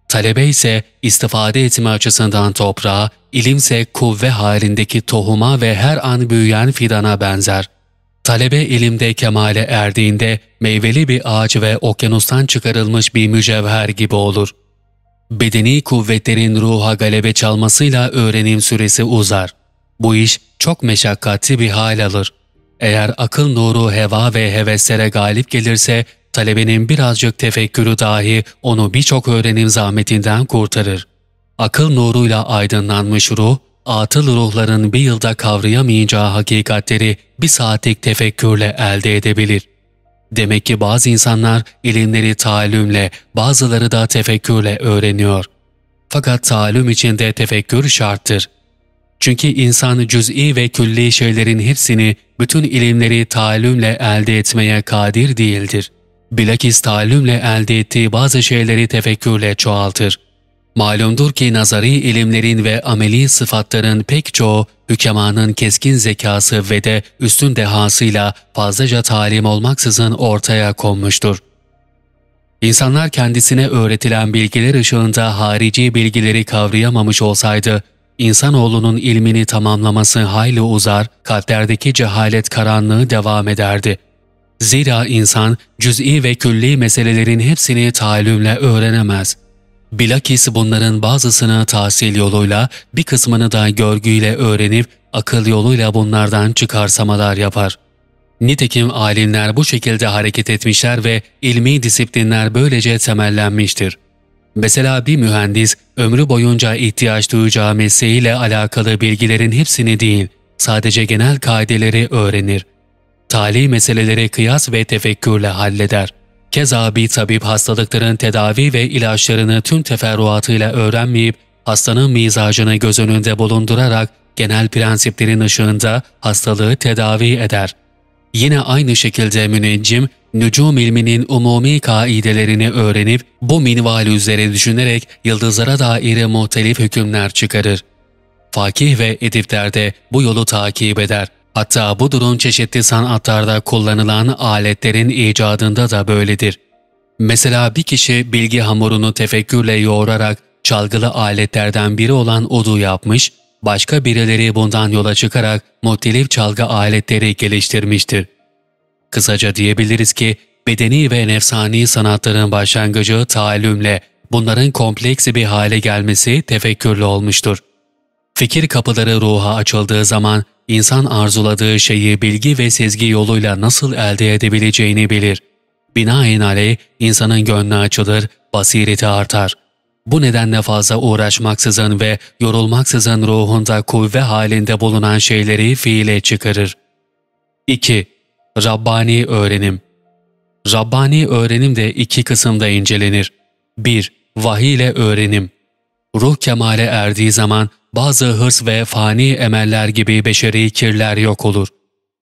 Talebe ise istifade etme açısından toprağa, ilimse kuvve halindeki tohuma ve her an büyüyen fidana benzer. Talebe ilimde kemale erdiğinde meyveli bir ağaç ve okyanustan çıkarılmış bir mücevher gibi olur. Bedeni kuvvetlerin ruha galebe çalmasıyla öğrenim süresi uzar. Bu iş çok meşakkatli bir hal alır. Eğer akıl nuru heva ve heveslere galip gelirse talebenin birazcık tefekkürü dahi onu birçok öğrenim zahmetinden kurtarır. Akıl nuruyla aydınlanmış ruh, atıl ruhların bir yılda kavrayamayacağı hakikatleri bir saatlik tefekkürle elde edebilir. Demek ki bazı insanlar ilimleri taallümle, bazıları da tefekkürle öğreniyor. Fakat taallüm için de tefekkür şarttır. Çünkü insan cüz'i ve külli şeylerin hepsini, bütün ilimleri taallümle elde etmeye kadir değildir. Bilakis taallümle elde ettiği bazı şeyleri tefekkürle çoğaltır. Malumdur ki nazari ilimlerin ve ameli sıfatların pek çoğu hükemanın keskin zekası ve de üstün dehasıyla fazlaca talim olmaksızın ortaya konmuştur. İnsanlar kendisine öğretilen bilgiler ışığında harici bilgileri kavrayamamış olsaydı, insanoğlunun ilmini tamamlaması hayli uzar, kalplerdeki cehalet karanlığı devam ederdi. Zira insan cüz'i ve külli meselelerin hepsini talimle öğrenemez.'' Bilakis bunların bazısını tahsil yoluyla, bir kısmını da görgüyle öğrenip akıl yoluyla bunlardan çıkarsamalar yapar. Nitekim alimler bu şekilde hareket etmişler ve ilmi disiplinler böylece temellenmiştir. Mesela bir mühendis ömrü boyunca ihtiyaç duyacağı mesleğiyle alakalı bilgilerin hepsini değil, sadece genel kaideleri öğrenir. Tali meseleleri kıyas ve tefekkürle halleder.'' Keza bir tabip hastalıkların tedavi ve ilaçlarını tüm teferruatıyla öğrenmeyip hastanın mizacını göz önünde bulundurarak genel prensiplerin ışığında hastalığı tedavi eder. Yine aynı şekilde müneccim, nücum ilminin umumi kaidelerini öğrenip bu minval üzere düşünerek yıldızlara dair muhtelif hükümler çıkarır. Fakih ve edipler de bu yolu takip eder. Hatta bu durum çeşitli sanatlarda kullanılan aletlerin icadında da böyledir. Mesela bir kişi bilgi hamurunu tefekkürle yoğurarak çalgılı aletlerden biri olan udu yapmış, başka birileri bundan yola çıkarak muhtelif çalgı aletleri geliştirmiştir. Kısaca diyebiliriz ki bedeni ve nefsani sanatların başlangıcı taallümle, bunların kompleksi bir hale gelmesi tefekkürle olmuştur. Fikir kapıları ruha açıldığı zaman insan arzuladığı şeyi bilgi ve sezgi yoluyla nasıl elde edebileceğini bilir. Binaenaleyh insanın gönlü açılır, basireti artar. Bu nedenle fazla uğraşmaksızın ve yorulmaksızın ruhunda kuvve halinde bulunan şeyleri fiile çıkarır. 2. Rabbani öğrenim Rabbani öğrenim de iki kısımda incelenir. 1. Vahiy ile öğrenim Ruh kemale erdiği zaman bazı hırs ve fani emeller gibi beşeri kirler yok olur.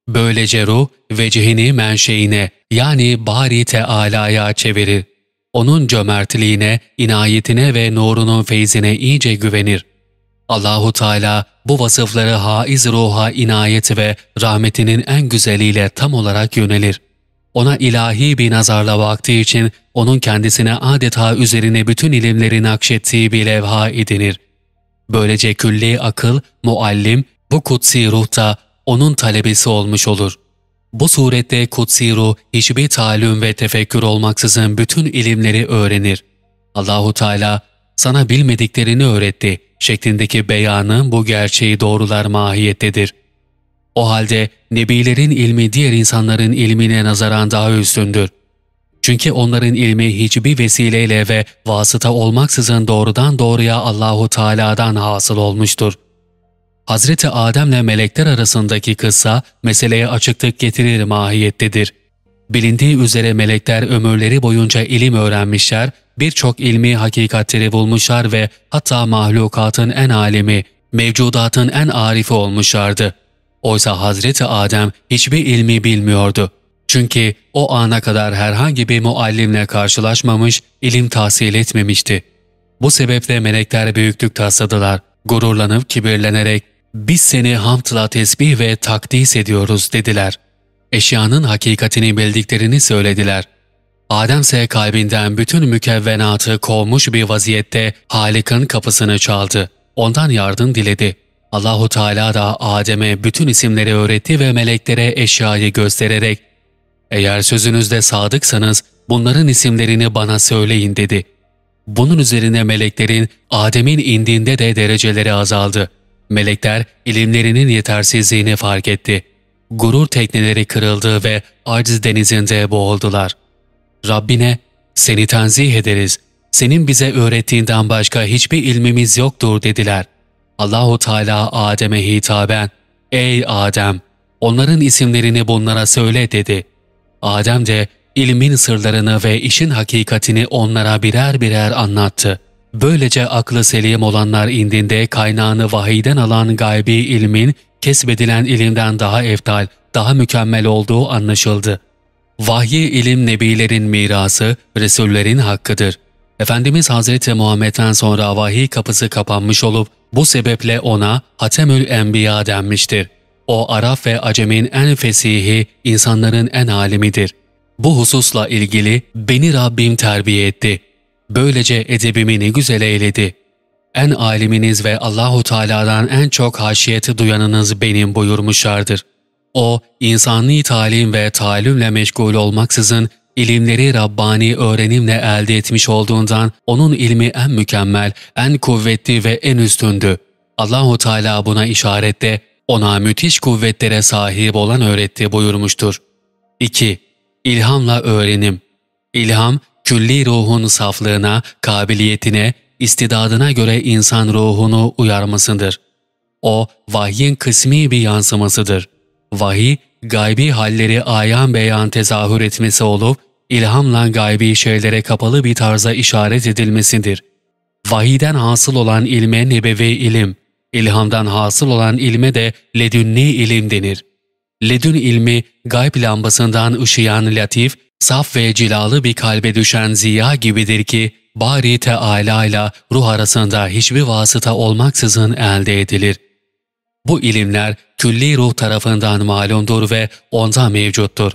Böylece ruh vecihini menşeine yani bari teala'ya çevirir. Onun cömertliğine, inayetine ve nurunun feyzine iyice güvenir. Allahu Teala bu vasıfları haiz ruha inayet ve rahmetinin en güzeliyle tam olarak yönelir. Ona ilahi bir nazarla baktığı için onun kendisine adeta üzerine bütün ilimleri nakşettiği bir levha edinir. Böylece külli akıl, muallim, bu kutsi ruhta onun talebesi olmuş olur. Bu surette kutsi ruh hiçbir talim ve tefekkür olmaksızın bütün ilimleri öğrenir. Allahu Teala sana bilmediklerini öğretti şeklindeki beyanı bu gerçeği doğrular mahiyettedir. O halde nebilerin ilmi diğer insanların ilmine nazaran daha üstündür. Çünkü onların ilmi hiçbir vesileyle ve vasıta olmaksızın doğrudan doğruya Allahu Teala'dan hasıl olmuştur. Hazreti Adem'le melekler arasındaki kıssa meseleye açıklık getirir mahiyettedir. Bilindiği üzere melekler ömürleri boyunca ilim öğrenmişler, birçok ilmi hakikatleri bulmuşlar ve hatta mahlukatın en alemi, mevcudatın en arifi olmuşlardı. Oysa Hazreti Adem hiçbir ilmi bilmiyordu. Çünkü o ana kadar herhangi bir muallimle karşılaşmamış, ilim tahsil etmemişti. Bu sebeple melekler büyüklük tasladılar. Gururlanıp kibirlenerek biz seni hamdla tesbih ve takdis ediyoruz dediler. Eşyanın hakikatini bildiklerini söylediler. Ademse kalbinden bütün mükevvenatı kovmuş bir vaziyette Halik'in kapısını çaldı. Ondan yardım diledi. Allahu Teala da Adem'e bütün isimleri öğretti ve meleklere eşyayı göstererek eğer sözünüzde sadıksanız bunların isimlerini bana söyleyin dedi. Bunun üzerine meleklerin Adem'in indiğinde de dereceleri azaldı. Melekler ilimlerinin yetersizliğini fark etti. Gurur tekneleri kırıldı ve aciz denizinde boğuldular. Rabbine, seni tenzih ederiz, senin bize öğrettiğinden başka hiçbir ilmimiz yoktur dediler. Allahu Teala Adem'e hitaben, Ey Adem! Onların isimlerini bunlara söyle dedi. Adem de ilmin sırlarını ve işin hakikatini onlara birer birer anlattı. Böylece aklı selim olanlar indinde kaynağını vahiyden alan gaybi ilmin kesbedilen ilimden daha eftal, daha mükemmel olduğu anlaşıldı. Vahyi ilim nebilerin mirası, Resullerin hakkıdır. Efendimiz Hazreti Muhammed'den sonra vahiy kapısı kapanmış olup bu sebeple ona Hatemül Enbiya denmiştir. O Arap ve Acem'in en fesihi, insanların en alimidir. Bu hususla ilgili beni Rabbim terbiye etti. Böylece edebimi ne güzel eyledi. En aliminiz ve Allahu Teala'dan en çok haşiyeti duyanınız benim buyurmuşlardır. O, insani talim ve talimle meşgul olmaksızın ilimleri Rabbani öğrenimle elde etmiş olduğundan onun ilmi en mükemmel, en kuvvetli ve en üstündü. Allahu Teala buna işarette ona müthiş kuvvetlere sahip olan öğretti buyurmuştur. 2. İlhamla öğrenim. İlham, külli ruhun saflığına, kabiliyetine, istidadına göre insan ruhunu uyarmasıdır. O, vahyin kısmi bir yansımasıdır. Vahiy, gaybi halleri ayan beyan tezahür etmesi olup, ilhamla gaybi şeylere kapalı bir tarza işaret edilmesidir. Vahiden hasıl olan ilme nebevi ilim, ilhamdan hasıl olan ilme de ledünni ilim denir. Ledün ilmi, gayb lambasından ışıyan latif, saf ve cilalı bir kalbe düşen ziya gibidir ki, Bari Teala ile ruh arasında hiçbir vasıta olmaksızın elde edilir. Bu ilimler külli ruh tarafından malumdur ve onda mevcuttur.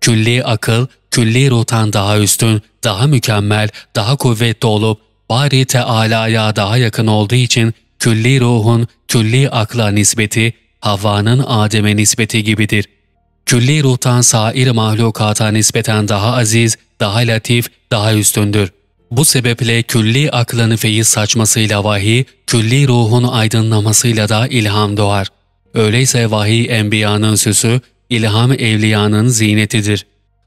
Külli akıl, külli ruhtan daha üstün, daha mükemmel, daha kuvvetli olup bari Teala'ya daha yakın olduğu için külli ruhun külli akla nispeti, Havva'nın Adem'e nispeti gibidir. Külli ruhtan sair mahlukata nispeten daha aziz, daha latif, daha üstündür. Bu sebeple külli aklını feyiz saçmasıyla vahiy, külli ruhun aydınlamasıyla da ilham doğar. Öyleyse vahiy enbiyanın süsü, ilham evliyanın ziynetidir.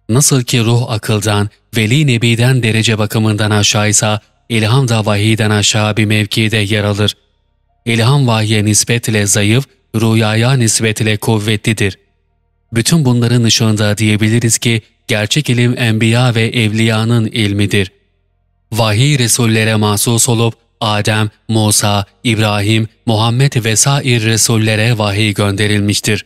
Nasıl ki ruh akıldan, veli nebiden derece bakımından aşağıysa, ilham da vahiyden aşağı bir mevkide yer alır. İlham vahye nispetle zayıf, rüyaya nispetle kuvvetlidir. Bütün bunların ışığında diyebiliriz ki, gerçek ilim enbiya ve evliyanın ilmidir.'' vahiy Resullere mahsus olup Adem, Musa, İbrahim, Muhammed ve sair Resullere vahiy gönderilmiştir.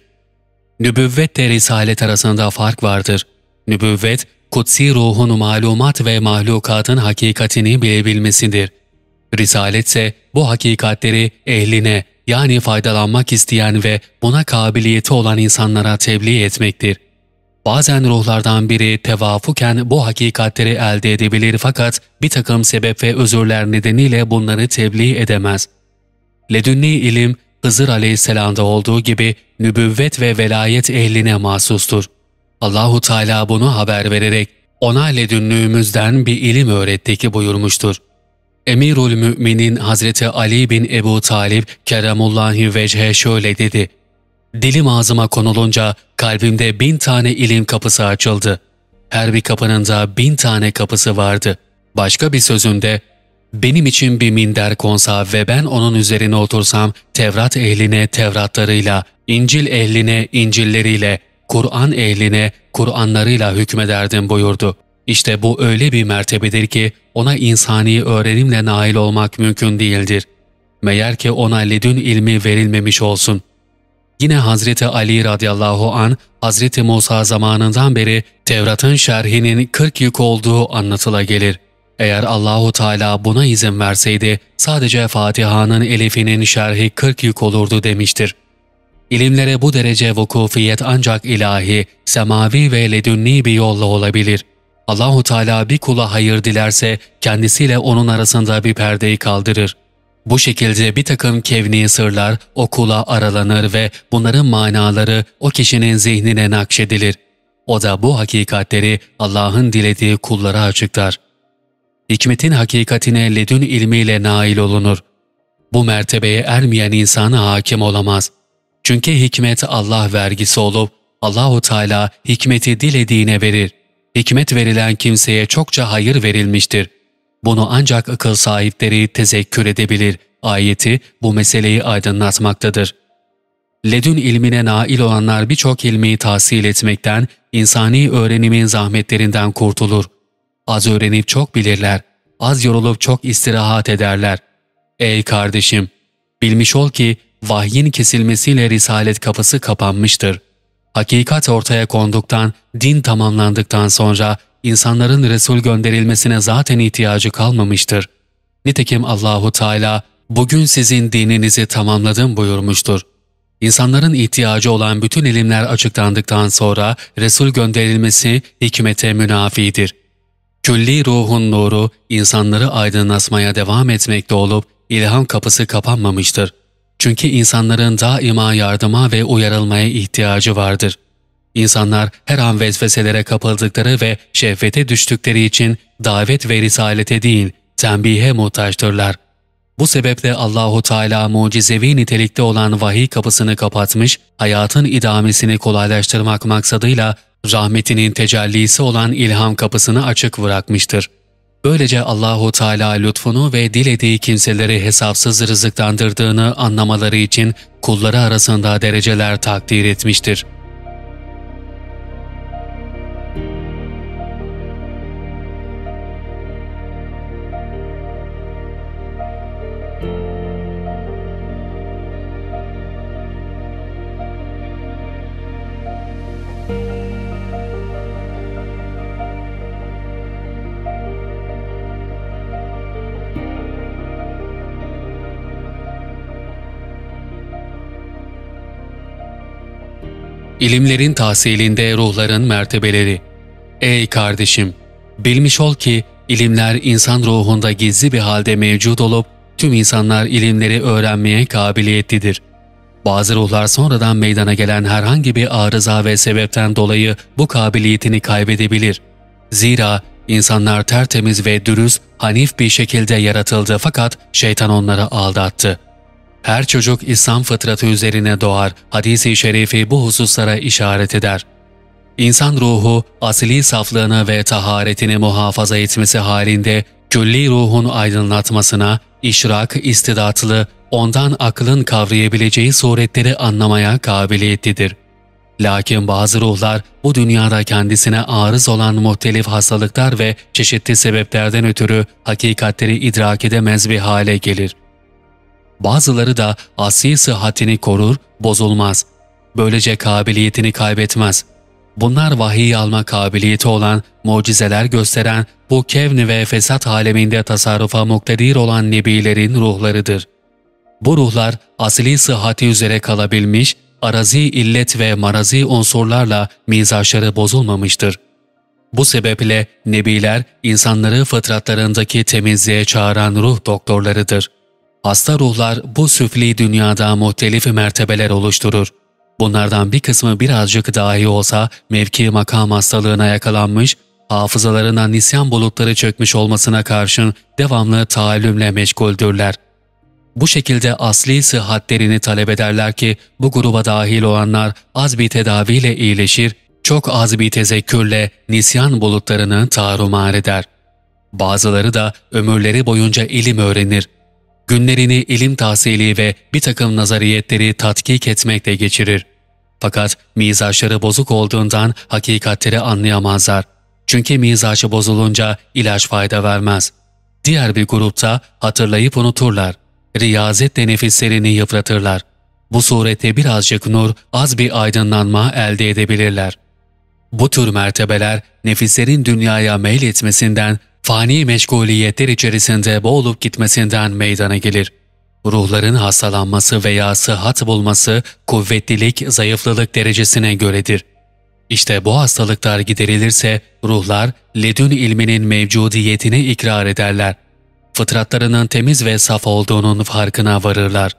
Nübüvvet de Risalet arasında fark vardır. Nübüvvet, kutsi ruhun malumat ve mahlukatın hakikatini bilebilmesidir. Risalet ise bu hakikatleri ehline yani faydalanmak isteyen ve buna kabiliyeti olan insanlara tebliğ etmektir. Bazen ruhlardan biri tevafuken bu hakikatleri elde edebilir fakat bir takım sebep ve özürler nedeniyle bunları tebliğ edemez. Ledünni ilim, Hızır aleyhisselamda olduğu gibi nübüvvet ve velayet ehline mahsustur. Allahu Teala bunu haber vererek ona ledünlüğümüzden bir ilim öğretti ki buyurmuştur. Emirül Müminin Hazreti Ali bin Ebu Talib Keremullahi Vece şöyle dedi. Dilim ağzıma konulunca kalbimde bin tane ilim kapısı açıldı. Her bir kapının da bin tane kapısı vardı. Başka bir sözünde, benim için bir minder konsa ve ben onun üzerine otursam Tevrat ehline Tevratlarıyla, İncil ehline İncilleriyle, Kur'an ehline Kur'anlarıyla hükmederdim buyurdu. İşte bu öyle bir mertebedir ki ona insani öğrenimle nail olmak mümkün değildir. Meğer ki ona ledün ilmi verilmemiş olsun. Yine Hazreti Ali radıyallahu an Hazreti Musa zamanından beri Tevrat'ın şerhinin 40 yük olduğu anlatıla gelir. Eğer Allahu Teala buna izin verseydi sadece Fatiha'nın elifinin şerhi 40 yük olurdu demiştir. İlimlere bu derece vukufiyet ancak ilahi, semavi ve ledünni bir yolla olabilir. Allahu Teala bir kula hayır dilerse kendisiyle onun arasında bir perdeyi kaldırır. Bu şekilde bir takım kevni sırlar okula aralanır ve bunların manaları o kişinin zihnine nakşedilir. O da bu hakikatleri Allah'ın dilediği kullara açıklar. Hikmetin hakikatine ledün ilmiyle nail olunur. Bu mertebeye ermeyen insana hakim olamaz. Çünkü hikmet Allah vergisi olup Allahu Teala hikmeti dilediğine verir. Hikmet verilen kimseye çokça hayır verilmiştir. Bunu ancak akıl sahipleri tezekkür edebilir. Ayeti bu meseleyi aydınlatmaktadır. Ledün ilmine nail olanlar birçok ilmi tahsil etmekten, insani öğrenimin zahmetlerinden kurtulur. Az öğrenip çok bilirler, az yorulup çok istirahat ederler. Ey kardeşim! Bilmiş ol ki vahyin kesilmesiyle risalet kapısı kapanmıştır. Hakikat ortaya konduktan, din tamamlandıktan sonra insanların Resul gönderilmesine zaten ihtiyacı kalmamıştır. Nitekim Allahu Teala bugün sizin dininizi tamamladım buyurmuştur. İnsanların ihtiyacı olan bütün ilimler açıklandıktan sonra Resul gönderilmesi hikmete münafidir. Külli ruhun nuru insanları aydınlatmaya devam etmekte olup ilham kapısı kapanmamıştır. Çünkü insanların daima yardıma ve uyarılmaya ihtiyacı vardır. İnsanlar her an vesveselere kapıldıkları ve şehvete düştükleri için davet ve risalete değil, tembihe muhtaçtırlar. Bu sebeple Allahu Teala mucizevi nitelikte olan vahiy kapısını kapatmış, hayatın idamesini kolaylaştırmak maksadıyla rahmetinin tecellisi olan ilham kapısını açık bırakmıştır. Böylece Allahu Teala lütfunu ve dilediği kimseleri hesapsız rızıklandırdığını anlamaları için kulları arasında dereceler takdir etmiştir.'' İlimlerin tahsilinde ruhların mertebeleri. Ey kardeşim! Bilmiş ol ki ilimler insan ruhunda gizli bir halde mevcut olup tüm insanlar ilimleri öğrenmeye kabiliyetlidir. Bazı ruhlar sonradan meydana gelen herhangi bir arıza ve sebepten dolayı bu kabiliyetini kaybedebilir. Zira insanlar tertemiz ve dürüst, hanif bir şekilde yaratıldı fakat şeytan onları aldattı. Her çocuk İslam fıtratı üzerine doğar, hadisi şerifi bu hususlara işaret eder. İnsan ruhu asili saflığını ve taharetini muhafaza etmesi halinde külli ruhun aydınlatmasına, işrak istidatlı, ondan aklın kavrayabileceği suretleri anlamaya kabiliyetlidir. Lakin bazı ruhlar bu dünyada kendisine arız olan muhtelif hastalıklar ve çeşitli sebeplerden ötürü hakikatleri idrak edemez bir hale gelir.'' Bazıları da asli sıhhatini korur, bozulmaz. Böylece kabiliyetini kaybetmez. Bunlar vahiy alma kabiliyeti olan, mucizeler gösteren, bu kevni ve fesat aleminde tasarrufa muktedir olan nebilerin ruhlarıdır. Bu ruhlar asli sıhhati üzere kalabilmiş, arazi illet ve marazi unsurlarla mizaçları bozulmamıştır. Bu sebeple nebiler insanları fıtratlarındaki temizliğe çağıran ruh doktorlarıdır. Hasta ruhlar bu süfli dünyada muhtelif mertebeler oluşturur. Bunlardan bir kısmı birazcık dahi olsa mevki makam hastalığına yakalanmış, hafızalarına nisyan bulutları çökmüş olmasına karşın devamlı taallümle meşguldürler. Bu şekilde asli sıhhatlerini talep ederler ki bu gruba dahil olanlar az bir tedaviyle iyileşir, çok az bir tezekkürle nisyan bulutlarını tarumar eder. Bazıları da ömürleri boyunca ilim öğrenir, günlerini ilim tahsili ve bir takım nazariyetleri tatkik etmekle geçirir. Fakat mizaçları bozuk olduğundan hakikatleri anlayamazlar. Çünkü mizaçı bozulunca ilaç fayda vermez. Diğer bir grupta hatırlayıp unuturlar. Riyazetle nefislerini yıpratırlar. Bu surette birazcık nur, az bir aydınlanma elde edebilirler. Bu tür mertebeler nefislerin dünyaya meyletmesinden fani meşguliyetler içerisinde boğulup gitmesinden meydana gelir. Ruhların hastalanması veya sıhhat bulması kuvvetlilik, zayıflılık derecesine göredir. İşte bu hastalıklar giderilirse ruhlar ledün ilminin mevcudiyetini ikrar ederler. Fıtratlarının temiz ve saf olduğunun farkına varırlar.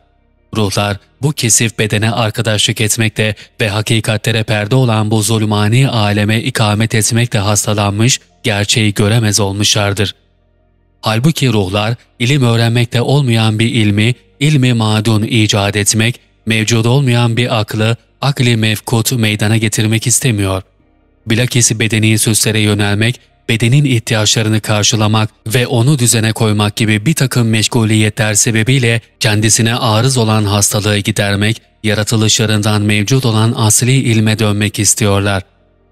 Ruhlar bu kesif bedene arkadaşlık etmekte ve hakikatlere perde olan bu zulmani aleme ikamet etmekle hastalanmış, gerçeği göremez olmuşlardır. Halbuki ruhlar ilim öğrenmekte olmayan bir ilmi, ilmi madun icat etmek, mevcut olmayan bir aklı, akli mevkut meydana getirmek istemiyor. Bilakis bedeni süslere yönelmek, bedenin ihtiyaçlarını karşılamak ve onu düzene koymak gibi bir takım meşguliyetler sebebiyle kendisine arız olan hastalığı gidermek, yaratılışlarından mevcut olan asli ilme dönmek istiyorlar.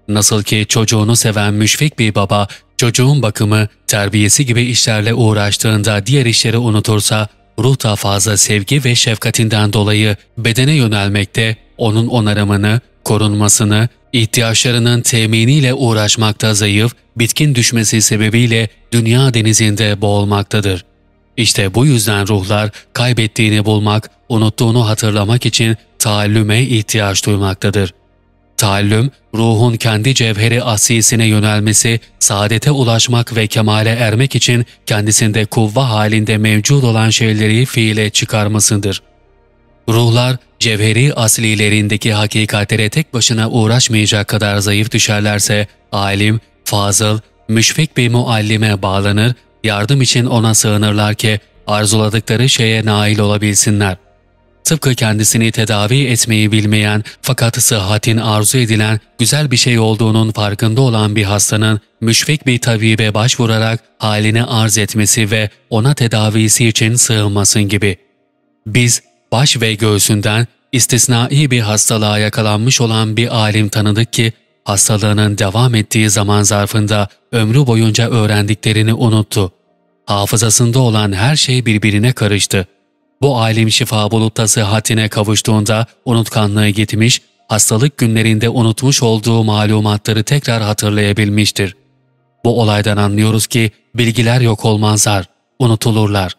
Nasıl ki çocuğunu seven müşfik bir baba, çocuğun bakımı, terbiyesi gibi işlerle uğraştığında diğer işleri unutursa, ruh da fazla sevgi ve şefkatinden dolayı bedene yönelmekte, onun onarımını, korunmasını, ihtiyaçlarının teminiyle uğraşmakta zayıf, bitkin düşmesi sebebiyle dünya denizinde boğulmaktadır. İşte bu yüzden ruhlar kaybettiğini bulmak, unuttuğunu hatırlamak için taallüme ihtiyaç duymaktadır. Taallüm, ruhun kendi cevheri asisine yönelmesi, saadete ulaşmak ve kemale ermek için kendisinde kuvva halinde mevcut olan şeyleri fiile çıkarmasıdır. Ruhlar, cevheri aslilerindeki hakikatlere tek başına uğraşmayacak kadar zayıf düşerlerse, alim, fazıl, müşfik bir muallime bağlanır, yardım için ona sığınırlar ki arzuladıkları şeye nail olabilsinler. Tıpkı kendisini tedavi etmeyi bilmeyen fakat sıhhatin arzu edilen güzel bir şey olduğunun farkında olan bir hastanın müşfik bir tabibe başvurarak halini arz etmesi ve ona tedavisi için sığınmasın gibi. Biz baş ve göğsünden istisnai bir hastalığa yakalanmış olan bir alim tanıdık ki hastalığının devam ettiği zaman zarfında ömrü boyunca öğrendiklerini unuttu. Hafızasında olan her şey birbirine karıştı. Bu alim şifa bulutta sıhhatine kavuştuğunda unutkanlığı gitmiş, hastalık günlerinde unutmuş olduğu malumatları tekrar hatırlayabilmiştir. Bu olaydan anlıyoruz ki bilgiler yok olmazlar, unutulurlar.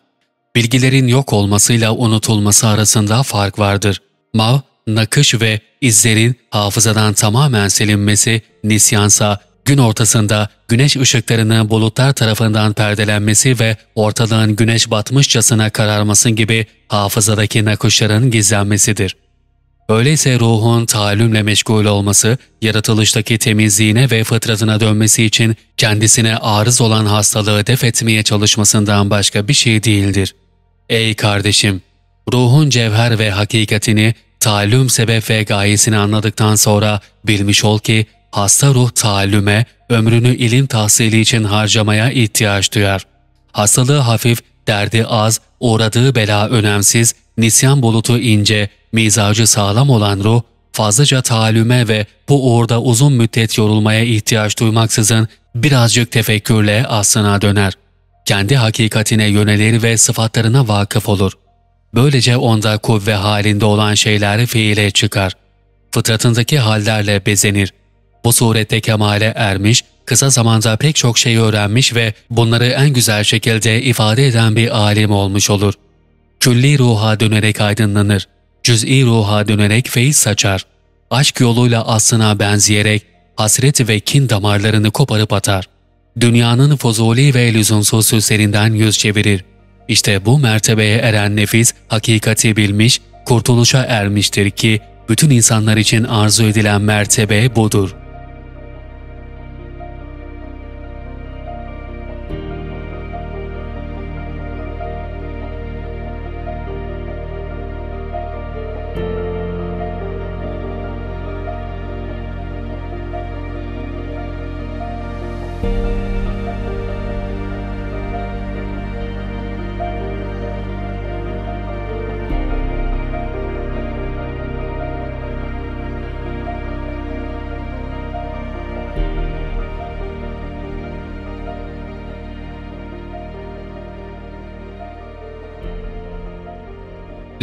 Bilgilerin yok olmasıyla unutulması arasında fark vardır. Mav, nakış ve izlerin hafızadan tamamen silinmesi, nisyansa gün ortasında güneş ışıklarının bulutlar tarafından perdelenmesi ve ortalığın güneş batmışçasına kararması gibi hafızadaki nakışların gizlenmesidir. Öyleyse ruhun taallümle meşgul olması, yaratılıştaki temizliğine ve fıtratına dönmesi için kendisine arız olan hastalığı def etmeye çalışmasından başka bir şey değildir. Ey kardeşim! Ruhun cevher ve hakikatini, taallüm sebep ve gayesini anladıktan sonra bilmiş ol ki hasta ruh taallüme, ömrünü ilim tahsili için harcamaya ihtiyaç duyar. Hastalığı hafif, derdi az, uğradığı bela önemsiz, nisyan bulutu ince, mizacı sağlam olan ruh, fazlaca taallüme ve bu uğurda uzun müddet yorulmaya ihtiyaç duymaksızın birazcık tefekkürle aslına döner. Kendi hakikatine yönelir ve sıfatlarına vakıf olur. Böylece onda kuvve halinde olan şeyler fiile çıkar. Fıtratındaki hallerle bezenir. Bu surette kemale ermiş, kısa zamanda pek çok şey öğrenmiş ve bunları en güzel şekilde ifade eden bir alim olmuş olur. Külli ruha dönerek aydınlanır. Cüz'i ruha dönerek feyiz saçar. Aşk yoluyla aslına benzeyerek hasret ve kin damarlarını koparıp atar. Dünyanın fuzuli ve lüzumsuz süslerinden yüz çevirir. İşte bu mertebeye eren nefis hakikati bilmiş, kurtuluşa ermiştir ki bütün insanlar için arzu edilen mertebe budur.''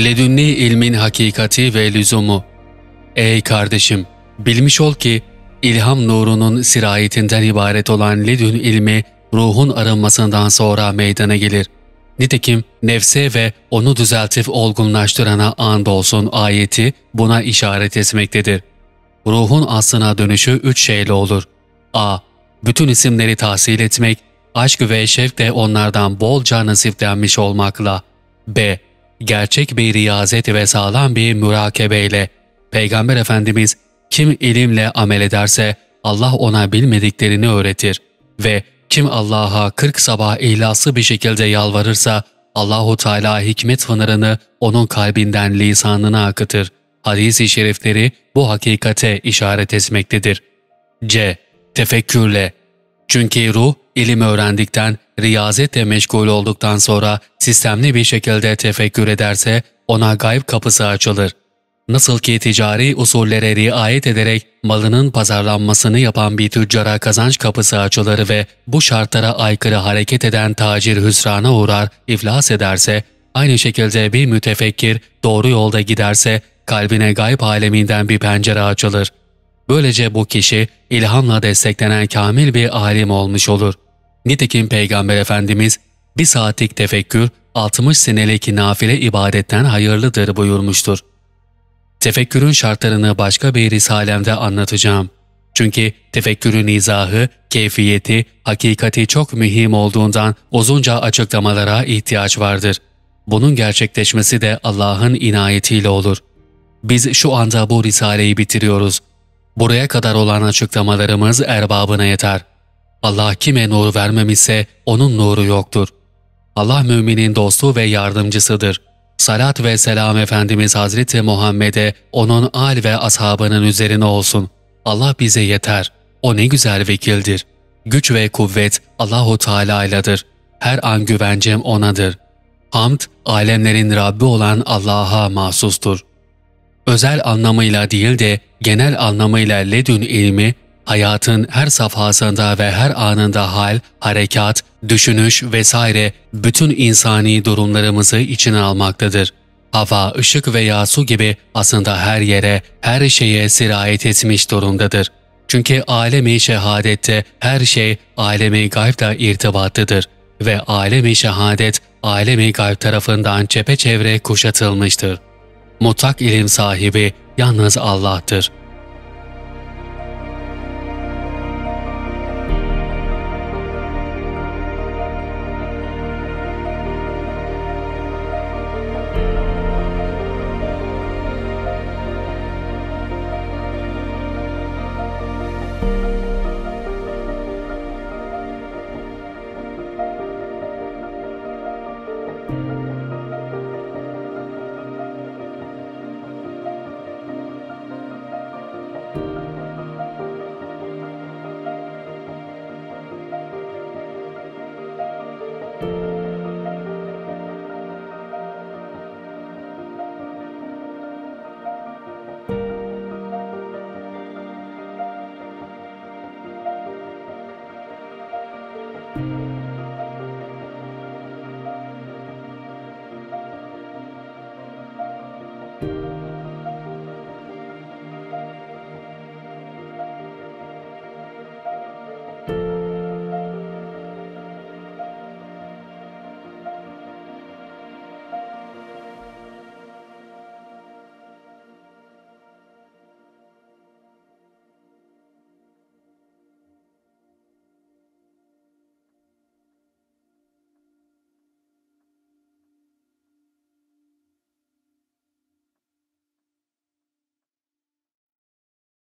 Ledünni ilmin hakikati ve lüzumu. Ey kardeşim! Bilmiş ol ki, ilham nurunun sirayetinden ibaret olan ledün ilmi, ruhun arınmasından sonra meydana gelir. Nitekim nefse ve onu düzeltip olgunlaştırana and olsun ayeti buna işaret etmektedir. Ruhun aslına dönüşü üç şeyle olur. a. Bütün isimleri tahsil etmek, aşk ve şevk de onlardan bolca nasiplenmiş olmakla. b gerçek bir riyazet ve sağlam bir mürakebeyle Peygamber Efendimiz kim ilimle amel ederse Allah ona bilmediklerini öğretir ve kim Allah'a kırk sabah ihlası bir şekilde yalvarırsa Allahu Teala hikmet fınarını onun kalbinden lisanına akıtır. Hadis-i şerifleri bu hakikate işaret etmektedir. C. Tefekkürle Çünkü ruh ilim öğrendikten, riyazetle meşgul olduktan sonra sistemli bir şekilde tefekkür ederse ona gayb kapısı açılır. Nasıl ki ticari usullere riayet ederek malının pazarlanmasını yapan bir tüccara kazanç kapısı açılır ve bu şartlara aykırı hareket eden tacir hüsrana uğrar, iflas ederse, aynı şekilde bir mütefekkir doğru yolda giderse kalbine gayb aleminden bir pencere açılır. Böylece bu kişi ilhamla desteklenen kamil bir alim olmuş olur. Nitekim Peygamber Efendimiz bir saatlik tefekkür 60 senelik nafile ibadetten hayırlıdır buyurmuştur. Tefekkürün şartlarını başka bir risalemde anlatacağım. Çünkü tefekkürün izahı, keyfiyeti, hakikati çok mühim olduğundan uzunca açıklamalara ihtiyaç vardır. Bunun gerçekleşmesi de Allah'ın inayetiyle olur. Biz şu anda bu risaleyi bitiriyoruz. Buraya kadar olan açıklamalarımız erbabına yeter. Allah kime nur vermemişse onun nuru yoktur. Allah müminin dostu ve yardımcısıdır. Salat ve selam Efendimiz Hazreti Muhammed'e, onun al ve ashabının üzerine olsun. Allah bize yeter. O ne güzel vekildir. Güç ve kuvvet Allahu Teala'yladır. Her an güvencem O'nadır. Hamd, alemlerin Rabbi olan Allah'a mahsustur. Özel anlamıyla değil de genel anlamıyla ledün ilmi, hayatın her safhasında ve her anında hal, harekat, düşünüş vesaire bütün insani durumlarımızı içine almaktadır. Hava, ışık veya su gibi aslında her yere, her şeye sirayet etmiş durumdadır. Çünkü alemi şehadette her şey alemi gaybla irtibatlıdır ve alemi şehadet alemi gayb tarafından çepeçevre kuşatılmıştır. Mutlak ilim sahibi yalnız Allah'tır.''